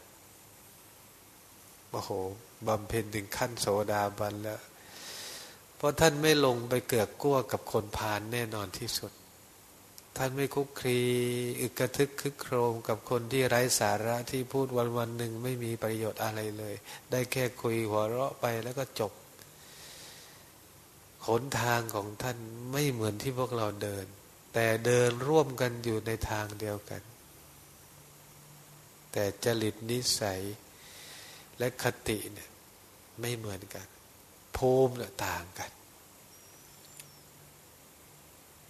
โอ้โหบำเพ็ญถึงขั้นโสดาบันแล้ว เพราะท่านไม่ลงไปเกือกกลัวกับคนพาลแน่นอนที่สุด ท่านไม่คุกคลีอึกระทึกคึกโครมกับคนที่ไร้สาระที่พูดวันวันหนึ่งไม่มีประโยชน์อะไรเลย ได้แค่คุยหัวเราะไปแล้วก็จบ ขนทางของท่านไม่เหมือนที่พวกเราเดิน แต่เดินร่วมกันอยู่ในทางเดียวกัน แต่จริตนิสัยและคติเนี่ยไม่เหมือนกัน ภูมิต่างกัน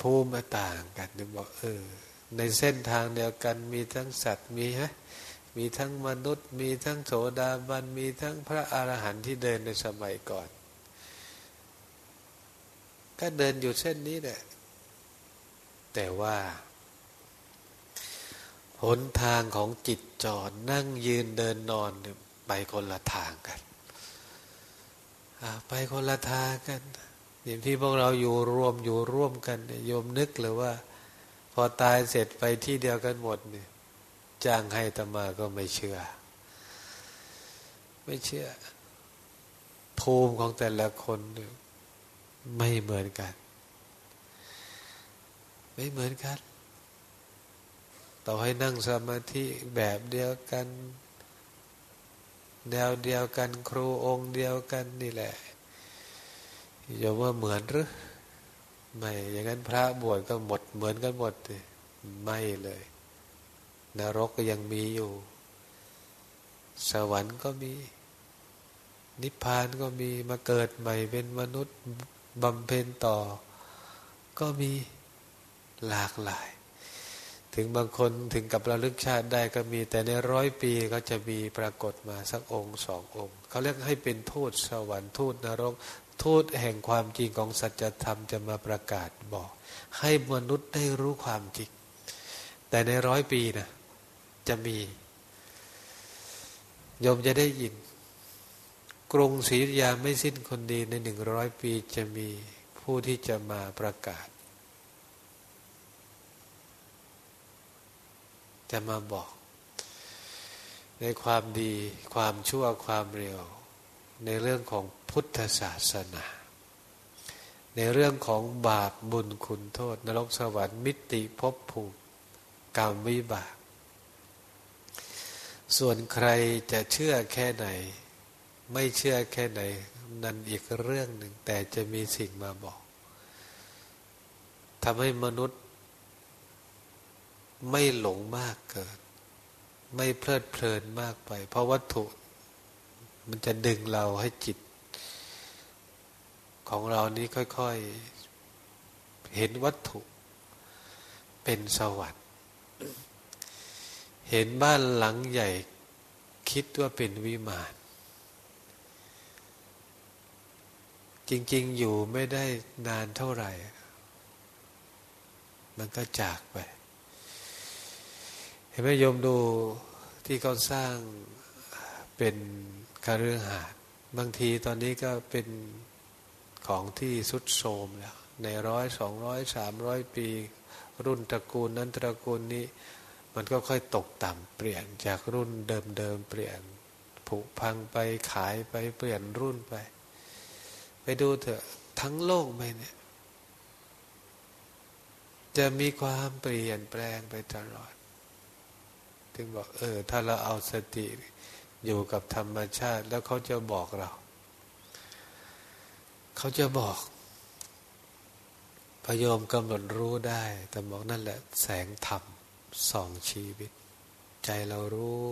ภูมิต่างกันนึกบอกเออ ในเส้นทางเดียวกันมีทั้งสัตว์มีฮะมีทั้งมนุษย์ มีทั้งโสดาบัน มีทั้งพระอรหันต์ที่เดินในสมัยก่อน ก็เดินอยู่เส้นนี้แหละ แต่ว่า หนทางของจิตจอดนั่งยืนเดินนอนไปคนละทางกันไปคนละทางกันอย่างที่พวกเราอยู่รวมอยู่ร่วมกันโยมนึกหรือว่า พอตายเสร็จไปที่เดียวกันหมดเนี่ยจ้างให้ตมาก็ไม่เชื่อ ไม่เชื่อ ภูมิของแต่ละคนไม่เหมือนกัน ไม่เหมือนกัน ต่อให้นั่งสมาธิแบบเดียวกัน แนวเดียวกันครูองค์เดียวกันนี่แหละอย่าว่าเหมือนหรือไม่อย่างนั้นพระบวชก็หมดเหมือนกันหมดไม่เลย นรกก็ยังมีอยู่ สวรรค์ก็มี นิพพานก็มีมาเกิดใหม่เป็นมนุษย์บำเพ็ญต่อ ก็มี หลากหลาย ถึงบางคนถึงกับระลึกชาติได้ก็มี แต่ในร้อยปีก็จะมีปรากฏมาสักองค์สององค์เขาเรียกให้เป็นทูตสวรรค์ทูตนรก ทูตแห่งความจริงของสัจธรรมจะมาประกาศบอก ให้มนุษย์ได้รู้ความจริง แต่ในร้อยปีนะจะมีโยมจะได้ยิน กรุงศรีอยาไม่สิ้นคนดีในหนึ่งร้อยปีจะมีผู้ที่จะมาประกาศ จะมาบอก ในความดีความชั่วความเร็ว ในเรื่องของพุทธศาสนา ในเรื่องของบาปบุญคุณโทษ นรกสวรรค์มิติภพภูมิกรรมวิบาก ส่วนใครจะเชื่อแค่ไหน ไม่เชื่อแค่ไหน นั่นอีกเรื่องหนึ่งแต่จะมีสิ่งมาบอกทำให้มนุษย์ ไม่หลงมากเกินไม่เพลิดเพลินมากไป เพราะวัตถุมันจะดึงเราให้จิต ของเรานี้ค่อยๆ เห็นวัตถุเป็นสวรรค์เห็นบ้านหลังใหญ่คิดว่าเป็นวิมาน จริง ๆ อยู่ไม่ได้นานเท่าไหร่ มันก็จากไป ห็นไหมโยมดูที่เขาสร้างเป็นคาเรื่องหาดบางทีตอนนี้ก็เป็นของที่สุดโทมแล้ว ในร้อยสองร้อยสามร้อยปี รุ่นตระกูลนั้นตระกูลนี้ มันก็ค่อยตกต่ำเปลี่ยนจากรุ่นเดิมๆเปลี่ยนผุพังไปขายไปเปลี่ยนรุ่นไป ไปดูเถอะทั้งโลกไปเนี่ย จะมีความเปลี่ยนแปลงไปตลอด ถึงบอกเออ ถ้าเราเอาสติอยู่กับธรรมชาติ แล้วเขาจะบอกเรา เขาจะบอกพยมกำหนดรู้ได้ แต่บอกนั่นแหละ แสงธรรมส่องชีวิต ใจเรารู้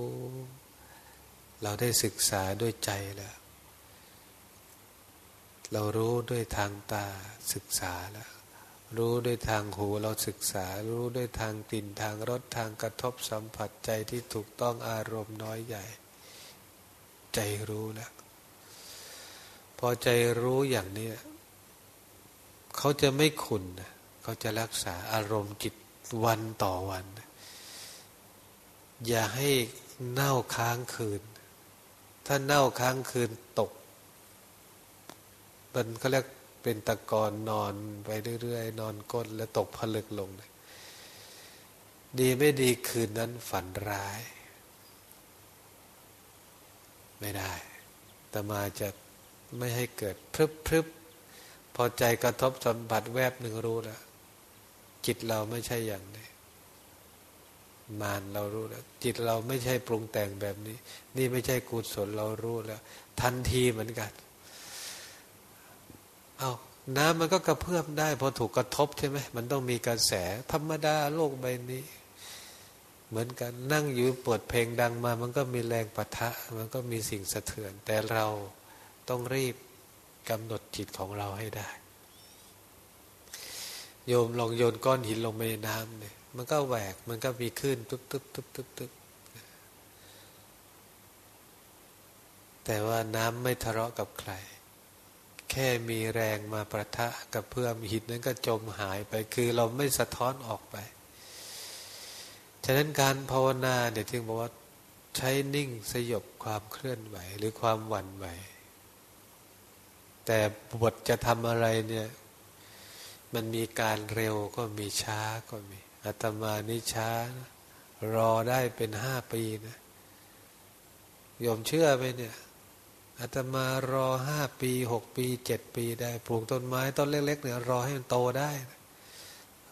เราได้ศึกษาด้วยใจแล้ว เรารู้ด้วยทางตาศึกษาแล้ว รู้ด้วยทางหูเราศึกษา รู้ด้วยทางกลิ่นทางรสทางกระทบสัมผัสใจที่ถูกต้องอารมณ์น้อยใหญ่ ใจรู้แล้วพอใจรู้อย่างนี้เขาจะไม่ขุนเขาจะรักษาอารมณ์จิตวันต่อวัน อย่าให้เน่าค้างคืน ถ้าเน่าค้างคืนตก มันเขาเรียก เป็นตะกอนนอนไปเรื่อยๆ นอนก้นแล้วตกผลึกลง ดีไม่ดีคืนนั้นฝันร้าย ไม่ได้แต่มาจะไม่ให้เกิดพรึบพรึบพอใจกระทบสัมผัสแวบหนึ่งรู้แล้วจิตเราไม่ใช่อย่างนี้มานเรารู้แล้ว จิตเราไม่ใช่ปรุงแต่งแบบนี้ นี่ไม่ใช่กุศลเรารู้แล้ว ทันทีเหมือนกัน เอาน้ำมันก็กระเพื่อมได้ พอถูกกระทบใช่ไหมมันต้องมีกระแส ธรรมดาโลกใบนี้ เหมือนกันนั่งอยู่เปิดเพลงดังมา มันก็มีแรงปะทะ มันก็มีสิ่งสะเทือน แต่เราต้องรีบกำหนดจิตของเราให้ได้ โยมลองโยนก้อนหินลงไปในน้ำเนี่ยมันก็แหวก มันก็มีขึ้นตึ๊บตึ๊บตึ๊บตึ๊บตึ๊บแต่ว่าน้ำไม่ทะเลาะกับใคร แค่มีแรงมาประทะกับเพื่อมหินนั้นก็จมหายไป คือเราไม่สะท้อนออกไป ฉะนั้นการภาวนาเดี๋ยวจึงบอกว่าใช้นิ่งสยบความเคลื่อนไหวหรือความหวั่นไหว แต่บทจะทำอะไรเนี่ยมันมีการเร็วก็มีช้าก็มีอาตมานี่ช้านะรอได้เป็นห้าปีนะยอมเชื่อไหมเนี่ย อาตมารอห้าปีหกปีเจ็ดปีได้ ปลูกต้นไม้ต้นเล็ก ๆ เนี่ยรอให้มันโตได้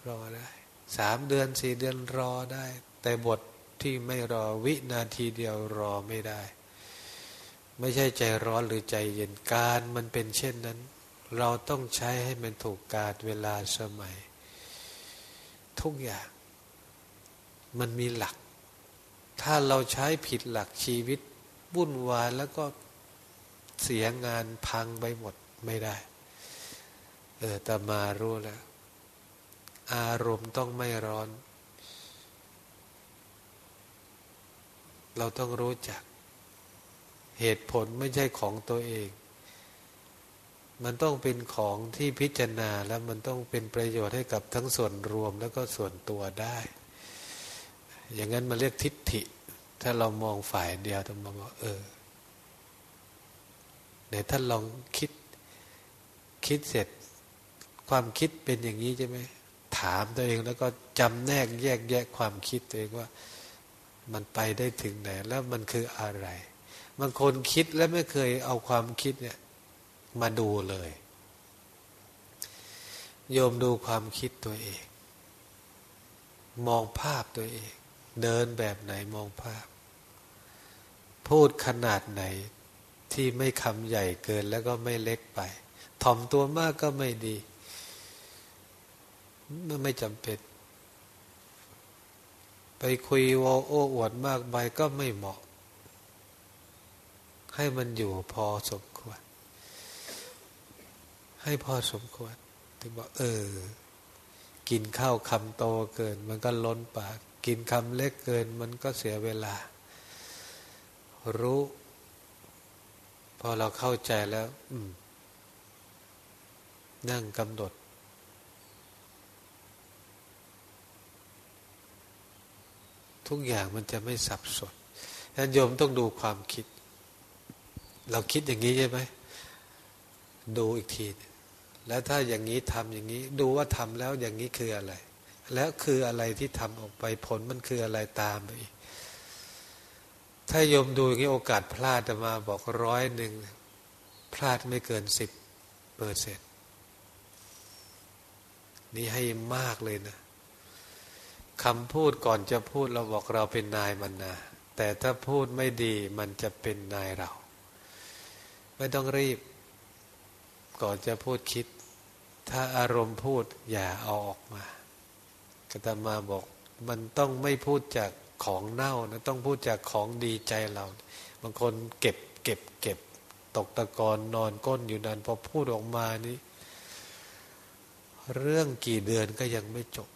รอได้สามเดือนสี่เดือนรอได้ แต่บทที่ไม่รอวินาทีเดียวรอไม่ได้ ไม่ใช่ใจร้อนหรือใจเย็นการมันเป็นเช่นนั้น เราต้องใช้ให้มันถูกกาลเวลาสมัย ทุกอย่าง มันมีหลัก ถ้าเราใช้ผิดหลักชีวิตวุ่นวายแล้วก็ เสียงานพังไปหมดไม่ได้ เออแต่มารู้แล้ว อารมณ์ต้องไม่ร้อน เราต้องรู้จัก เหตุผลไม่ใช่ของตัวเอง มันต้องเป็นของที่พิจารณาแล้วมันต้องเป็นประโยชน์ให้กับทั้งส่วนรวมแล้วก็ส่วนตัวได้ อย่างนั้นมาเรียกทิฏฐิ ถ้าเรามองฝ่ายเดียวต้องมาบอกเออ ไหนท่านลองคิด คิดเสร็จ ความคิดเป็นอย่างนี้ใช่ไหมถามตัวเองแล้วก็จำแนกแยกแยะความคิดตัวเองว่า มันไปได้ถึงไหน แล้วมันคืออะไรบางคนคิดแล้วไม่เคยเอาความคิดเนี่ยมาดูเลย โยมดูความคิดตัวเอง มองภาพตัวเอง เดินแบบไหนมองภาพ พูดขนาดไหน ที่ไม่คำใหญ่เกินแล้วก็ไม่เล็กไป ถ่อมตัวมากก็ไม่ดีมันไม่จำเป็น ไปคุยวอโอ้อวดมากไปก็ไม่เหมาะ ให้มันอยู่พอสมควร ให้พอสมควร ถึงบอกเออ กินข้าวคำโตเกิน มันก็ล้นปาก กินคำเล็กเกิน มันก็เสียเวลา รู้ อเราเข้าใจแล้ว อืม นั่งกำหนด ทุกอย่างมันจะไม่สับสนฉะนั้นโยมต้องดูความคิด เราคิดอย่างนี้ใช่ไหม ดูอีกที แล้วถ้าอย่างนี้ทำอย่างนี้ ดูว่าทำแล้วอย่างนี้คืออะไร แล้วคืออะไรที่ทำออกไปผลมันคืออะไรตามไปอีก ถ้าโยมดูอย่างนี้โอกาสพลาดจะมาบอกร้อยหนึ่งพลาดไม่เกินสิบเปอร์เซ็นต์นี่ให้มากเลยนะคำพูดก่อนจะพูดเราบอกเราเป็นนายมันนะแต่ถ้าพูดไม่ดีมันจะเป็นนายเรา ไม่ต้องรีบ ก่อนจะพูดคิด ถ้าอารมณ์พูดอย่าเอาออกมากตมาบอกมันต้องไม่พูดจาก ของเน่านะต้องพูดจากของดีใจเราบางคนเก็บเก็บเก็บตกตะกอนนอนก้นอยู่นานพอพูดออกมานี้เรื่องกี่เดือนก็ยังไม่จบ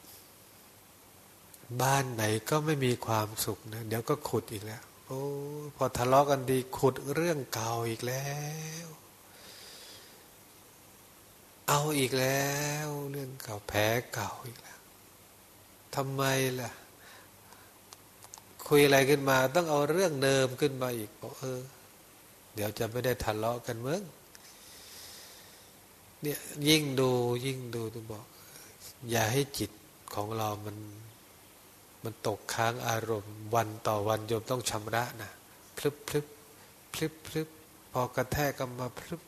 บ้านไหนก็ไม่มีความสุขนะเดี๋ยวก็ขุดอีกแล้ว โอ้พอทะเลาะกันดีขุดเรื่องเก่าอีกแล้ว เอาอีกแล้ว เรื่องเก่าแพ้เก่าอีกแล้วทำไมล่ะ คุยอะไรขึ้นมา ต้องเอาเรื่องเดิมขึ้นมาอีกบอกเออ เดี๋ยวจะไม่ได้ทะเลาะกันเมื่อเนี่ยยิ่งดูยิ่งดูต้องบอก อย่าให้จิตของเรามัน มันตกค้างอารมณ์ วันต่อวันโยมต้องชำระนะพลึบพลึบพลึบพลึบพอกระแทกก็มาพลึบ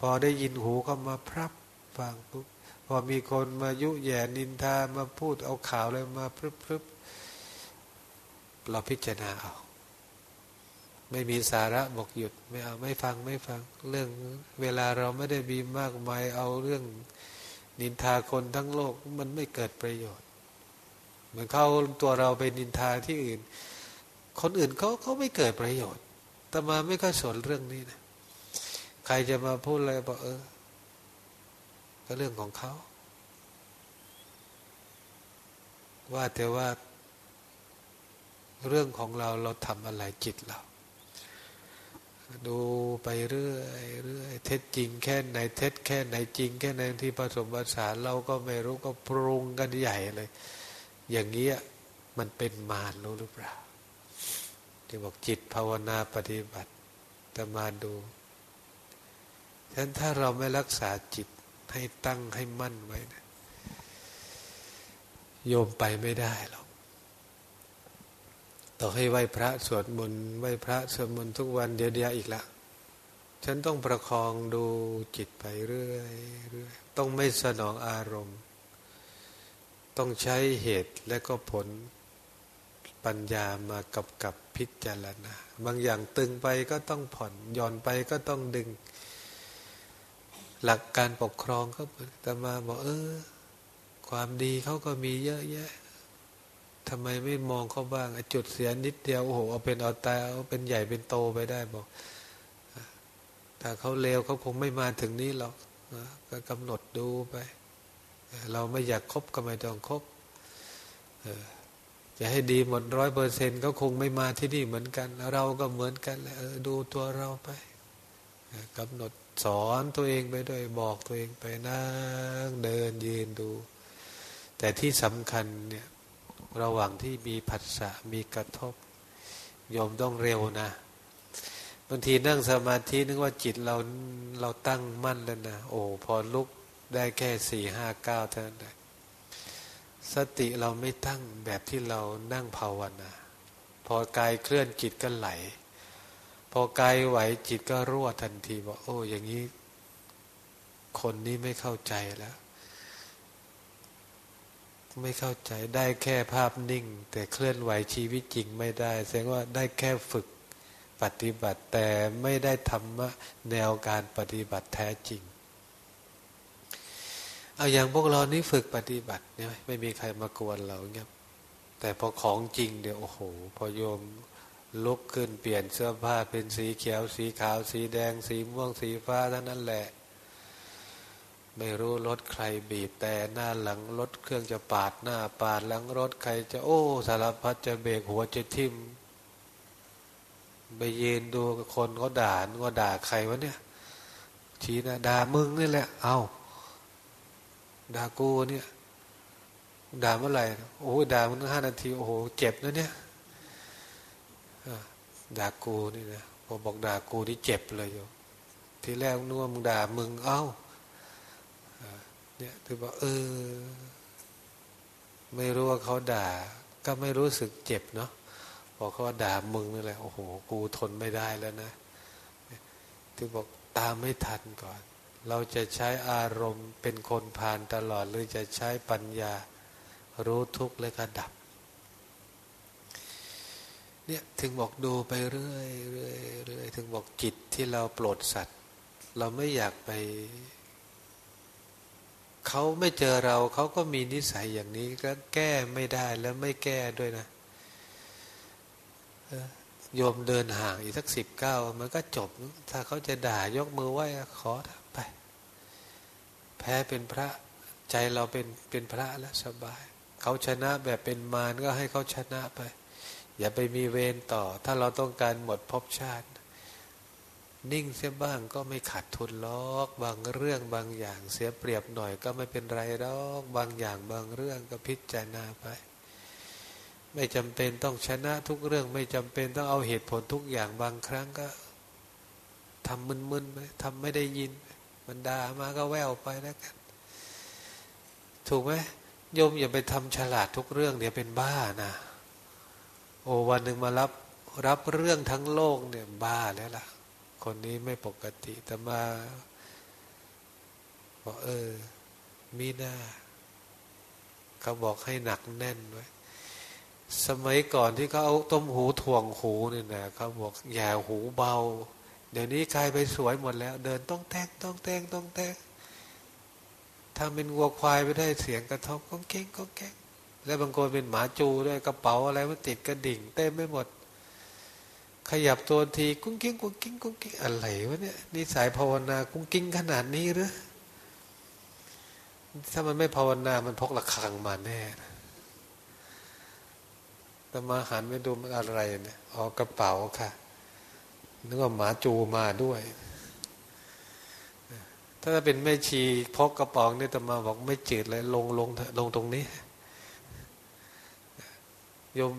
พอได้ยินหูก็มาพรับฟังปุ๊บพอมีคนมายุแย่นินทามาพูดเอาข่าวอะไรมาพลึบพลึบ เราพิจารณาเอาไม่มีสาระบอกหยุด ไม่เอาไม่ฟังไม่ฟังเรื่องเวลาเราไม่ได้มีมากมายเอาเรื่องนินทาคนทั้งโลกมันไม่เกิดประโยชน์ เหมือนเขาตัวเราไปนินทาที่อื่น คนอื่นเขาเขาไม่เกิดประโยชน์แต่มาไม่ค่อยสนเรื่องนี้นะใครจะมาพูดอะไรบอกเออ ก็เรื่องของเขา ว่าแต่ว่า เรื่องของเราเราทำอะไรจิตเรา ดูไปเรื่อยเรื่อยเท็จจริงแค่ไหนเท็จแค่ไหนจริง แค่ไหนที่ผสมผสานเราก็ไม่รู้ก็ปรุงกันใหญ่เลย อย่างนี้มันเป็นมารรู้หรือเปล่าที่บอกจิตภาวนาปฏิบัติแต่มาดูฉะนั้นถ้าเราไม่รักษาจิตให้ตั้งให้มั่นไว้นะโยมไปไม่ได้หรอก ต่อให้ไหวพระสวดมนต์ไหวพระสวดมนต์ทุกวันเดียวเดียวอีกละฉันต้องประคองดูจิตไปเรื่อยเรื่อยต้องไม่สนองอารมณ์ ต้องใช้เหตุและก็ผลปัญญามากับกับพิจารณาบางอย่างตึงไปก็ต้องผ่อนย่อนไปก็ต้องดึง หลักการปกครองก็แต่มาบอกเออ ความดีเขาก็มีเยอะแยะ ทำไมไม่มองเขาบ้างจุดเสียนิดเดียวโอ้โหเอาเป็นเอาตายเอาเป็นใหญ่เป็นโตไปได้บอกถ้าเขาเลวเขาคงไม่มาถึงนี้หรอกก็กำหนดดูไป เราไม่อยากคบก็ไม่ต้องคบจะให้ดีหมดร้อยเปอร์เซ็นต์ก็คงไม่มาที่นี่เหมือนกัน เราก็เหมือนกันแหละดูตัวเราไปกำหนดสอนตัวเองไปด้วยบอกตัวเองไปนั่งเดินยืนดู แต่ที่สำคัญเนี่ย ระหว่างที่มีผัสสะมีกระทบยอมต้องเร็วนะบางทีนั่งสมาธินึกว่าจิตเราเราตั้งมั่นแล้วนะโอ้พอลุกได้แค่สี่ห้าเก้าเท่านั้นสติเราไม่ตั้งแบบที่เรานั่งภาวนาพอกายเคลื่อนจิตก็ไหล พอกายไหวจิตก็รั่วทันทีบอกโอ้ อย่างนี้ คนนี้ไม่เข้าใจแล้ว ไม่เข้าใจได้แค่ภาพนิ่ง แต่เคลื่อนไหวชีวิตจริงไม่ได้ แสดงว่าได้แค่ฝึกปฏิบัติแต่ไม่ได้ธรรมะแนวการปฏิบัติแท้จริง เอาอย่างพวกเรานี่ฝึกปฏิบัติเนี่ยไม่มีใครมากวนเราเงี้ยแต่พอของจริงเดี๋ยวโอ้โห พอโยมลุกขึ้นเปลี่ยนเสื้อผ้าเป็นสีเขียว สีขาว สีแดง สีม่วงสีฟ้าเท่านั้นแหละ ไม่รู้รถใครบีบแต่หน้าหลังรถเครื่องจะปาดหน้าปาดหลังรถใครจะโอ้ สารพัดจะเบรกหัวจะทิ่มไปยืนดูคนเขาด่าก็ด่าใครวะเนี่ยชี้นะด่ามึงนี่แหละ เอาด่ากูเนี่ยด่าเมื่อไหร่โอ้ด่ามันห้านาทีโอ้โหเจ็บนะเนี่ยด่ากูนี่นะพอบอกด่ากูที่เจ็บเลยโยทีแรกนึกว่ามึงด่ามึงเอ้า เนี่ยถือว่า เออ ไม่รู้ว่าเขาด่า ก็ไม่รู้สึกเจ็บเนาะพอกเขาด่ามึงนี่แหละโอ้โห กูทนไม่ได้แล้วนะถือบอกตามไม่ทันก่อน เราจะใช้อารมณ์เป็นคนผ่านตลอด หรือจะใช้ปัญญา รู้ทุกข์และก็ดับ เนี่ยถึงบอกดูไปเรื่อยเรื่อยเรื่อยถึงบอกจิตที่เราโปรดสัตว์ เราไม่อยากไป เขาไม่เจอเราเขาก็มีนิสัยอย่างนี้ก็แก้ไม่ได้แล้วไม่แก้ด้วยนะโยมเดินห่างอีกสักสิบเก้ามันก็จบ ถ้าเขาจะด่ายกมือไหว้ขอไป แพ้เป็นพระใจเราเป็นเป็นพระแล้วสบาย เขาชนะแบบเป็นมารก็ให้เขาชนะไป อย่าไปมีเวรต่อ ถ้าเราต้องการหมดภพชาติ นิ่งเสียบ้างก็ไม่ขาดทุนล็อก บางเรื่องบางอย่างเสียเปรียบหน่อยก็ไม่เป็นไรหรอก บางอย่างบางเรื่องก็พิจารณาไป ไม่จำเป็นต้องชนะทุกเรื่อง ไม่จำเป็นต้องเอาเหตุผลทุกอย่างบางครั้งก็ทำมึนๆไปทำไม่ได้ยิน มันด่ามาก็แววไปแล้วกัน ถูกไหมโยมอย่าไปทำฉลาดทุกเรื่องเดี๋ยวเป็นบ้านะโอ้วันหนึ่งมารับรับเรื่องทั้งโลกเนี่ยบ้าแล้วล่ะ คนนี้ไม่ปกติแต่มาบอกเออ มีหน้า เขาบอกให้หนักแน่นไว้สมัยก่อนที่เขาเอาตุ้มหูถ่วงหูเนี่ยนะเขาบอกแย่หูเบา เดี๋ยวนี้กลายไปสวยหมดแล้ว เดินต้องแตงต้องแตงต้องแตงถ้าเป็นวัวควายไปได้เสียงกระทบก้องเก้งก้องเก้งแล้วบางคนเป็นหมาจูด้วยกระเป๋าอะไรมันติดกระดิ่งเต็มไม่หมด ขยับตัวทีกุ้งกิ้งกุ้งกิ้งกุ้งกิ้งอะไรวะเนี่ยนี่สายภาวนากุ้งกิ้งขนาดนี้หรือถ้ามันไม่ภาวนา มันพกระคังมาแน่แต่มาหันไปดูมันอะไรเนี่ยออกกระเป๋าค่ะ นึกว่าหมาจูมาด้วย ถ้าเป็นแม่ชีพกกระป๋องเนี่แต่มาบอกไม่จืดเลย ลงลงลงตรงนี้โยม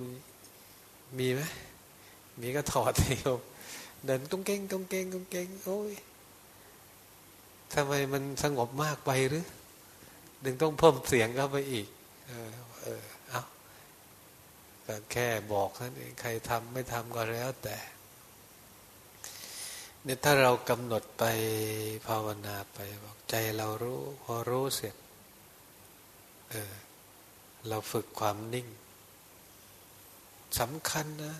มีไหม มีก็ถอดโยเดินตุ้งเก้งตุ้งเก้งตุ้งเก้งโอ้ยทำไมมันสงบมากไปหรือดึงต้องเพิ่มเสียงเข้าไปอีก เออ เออ เอาก็แค่บอกนั่นเองใครทำไม่ทำก็แล้วแต่เนี่ยถ้าเรากำหนดไปภาวนาไปบอกใจเรารู้พอรู้เสร็จ เออ เราฝึกความนิ่งสำคัญนะ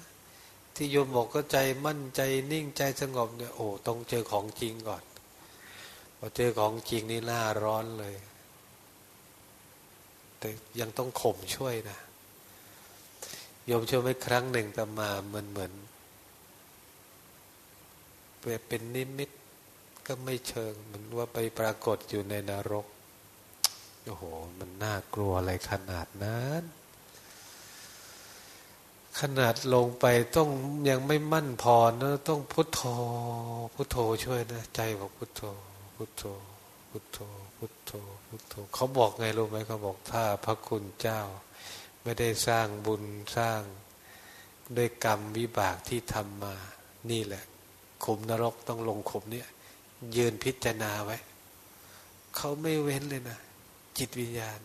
ที่โยมบอกก็ใจมั่นใจนิ่งใจสงบเนี่ยโอ้ต้องเจอของจริงก่อนพอเจอของจริงนี่หน้าร้อนเลย แต่ยังต้องข่มช่วยนะโยมเชื่อไหมครั้งหนึ่งตมามันเหมือนเป็นนิมิตก็ไม่เชิงเหมือนว่าไปปรากฏอยู่ในนรกโอ้โห มันน่ากลัวอะไรขนาดนั้น ขนาดลงไปต้องยังไม่มั่นพอนะต้องพุทโธพุทโธช่วยนะใจบอกพุทโธพุทโธพุทโธพุทโธพุทโธเขาบอกไงรู้ไหมเขาบอกถ้าพระคุณเจ้า ไม่ได้สร้างบุญสร้างด้วยกรรมวิบากที่ทำมา นี่แหละขุมนรกต้องลงขุมเนี้ยยืนพิจารณาไว้ เขาไม่เว้นเลยนะ จิตวิญญาณ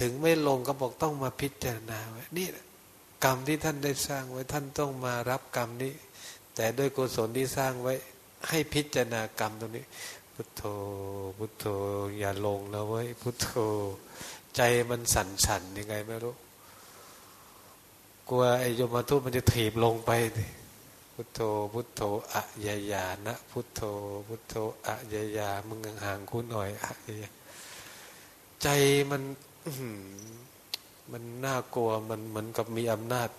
ถึงไม่ลงก็บอกต้องมาพิจารณาไว้นี่กรรมที่ท่านได้สร้างไว้ท่านต้องมารับกรรมนี้ แต่ด้วยกุศลที่สร้างไว้ ให้พิจารณากรรมตรงนี้ พุทโธพุทโธอย่าลงนะเว้ยพุทโธ ใจมันสั่นสั่นยังไงไม่รู้กลัวไอ้ยมทูตมันจะถีบลงไปพุทโธ พุทโธอะยายานะ พุทโธ พุทโธอะยายามึงห่างคุณหน่อยอะใจมัน มันน่ากลัวมันเหมือนกับมีอำนาจ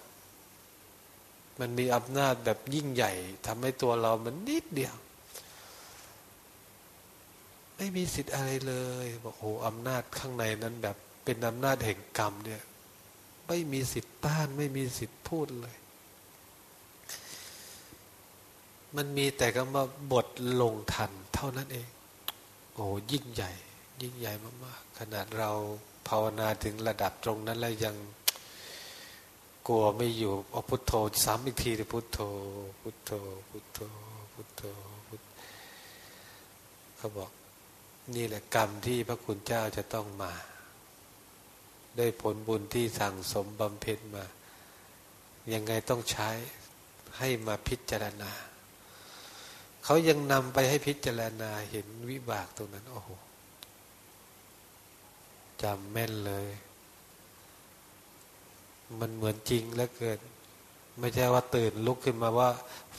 มันมีอำนาจแบบยิ่งใหญ่ทำให้ตัวเรามันนิดเดียว ไม่มีสิทธิ์อะไรเลยบอกโอ้อำนาจข้างในนั้นแบบเป็นอำนาจแห่งกรรมเนี่ย ไม่มีสิทธิ์ต้าน ไม่มีสิทธิ์พูดเลย มันมีแต่คำว่าบทลงทันเท่านั้นเอง โอ้ยิ่งใหญ่ ยิ่งใหญ่มากๆ ขนาดเรา ภาวนาถึงระดับตรงนั้นแล้วยังกลัวไม่อยู่เอาพุทโธซ้ำอีกทีเลยพุทโธ พุทโธ พุทโธ พุทโธพุทเขาบอกนี่แหละกรรมที่พระคุณเจ้าจะต้องมา ได้ผลบุญที่สั่งสมบำเพ็ญมา ยังไงต้องใช้ให้มาพิจารณา เขายังนำไปให้พิจารณาเห็นวิบากตรงนั้น โอ้โห จำแม่นเลย มันเหมือนจริงแล้วเกินไม่ใช่ว่าตื่นลุกขึ้นมาว่า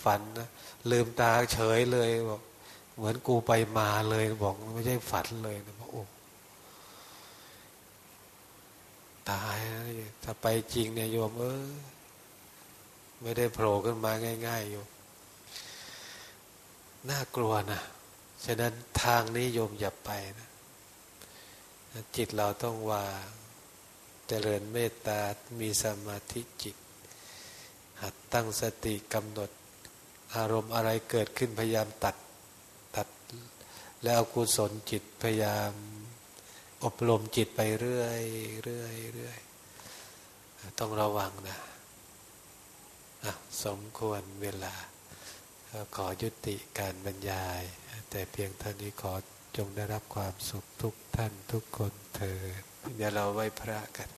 ฝันนะลืมตาเฉยเลยบอกเหมือนกูไปมาเลยบอกไม่ใช่ฝันเลยนะบอกโอ้ตายนะถ้าไปจริงเนี่ยโยมเออไม่ได้โผล่ขึ้นมาง่ายๆโยมน่ากลัวนะฉะนั้นทางนี้โยมอย่าไปนะ จิตเราต้องวางเจริญเมตตา มีสมาธิจิต หัดตั้งสติกำหนด อารมณ์อะไรเกิดขึ้นพยายามตัดตัด แล้วเอากุศลจิตพยายามอบรมจิตไปเรื่อยเรื่อยเรื่อยต้องระวังนะะสมควรเวลา ขอยุติการบรรยาย แต่เพียงเท่านี้ขอ จงได้รับความสุขทุกท่านทุกคนเถิดเดี๋ยวเราไหว้พระกัน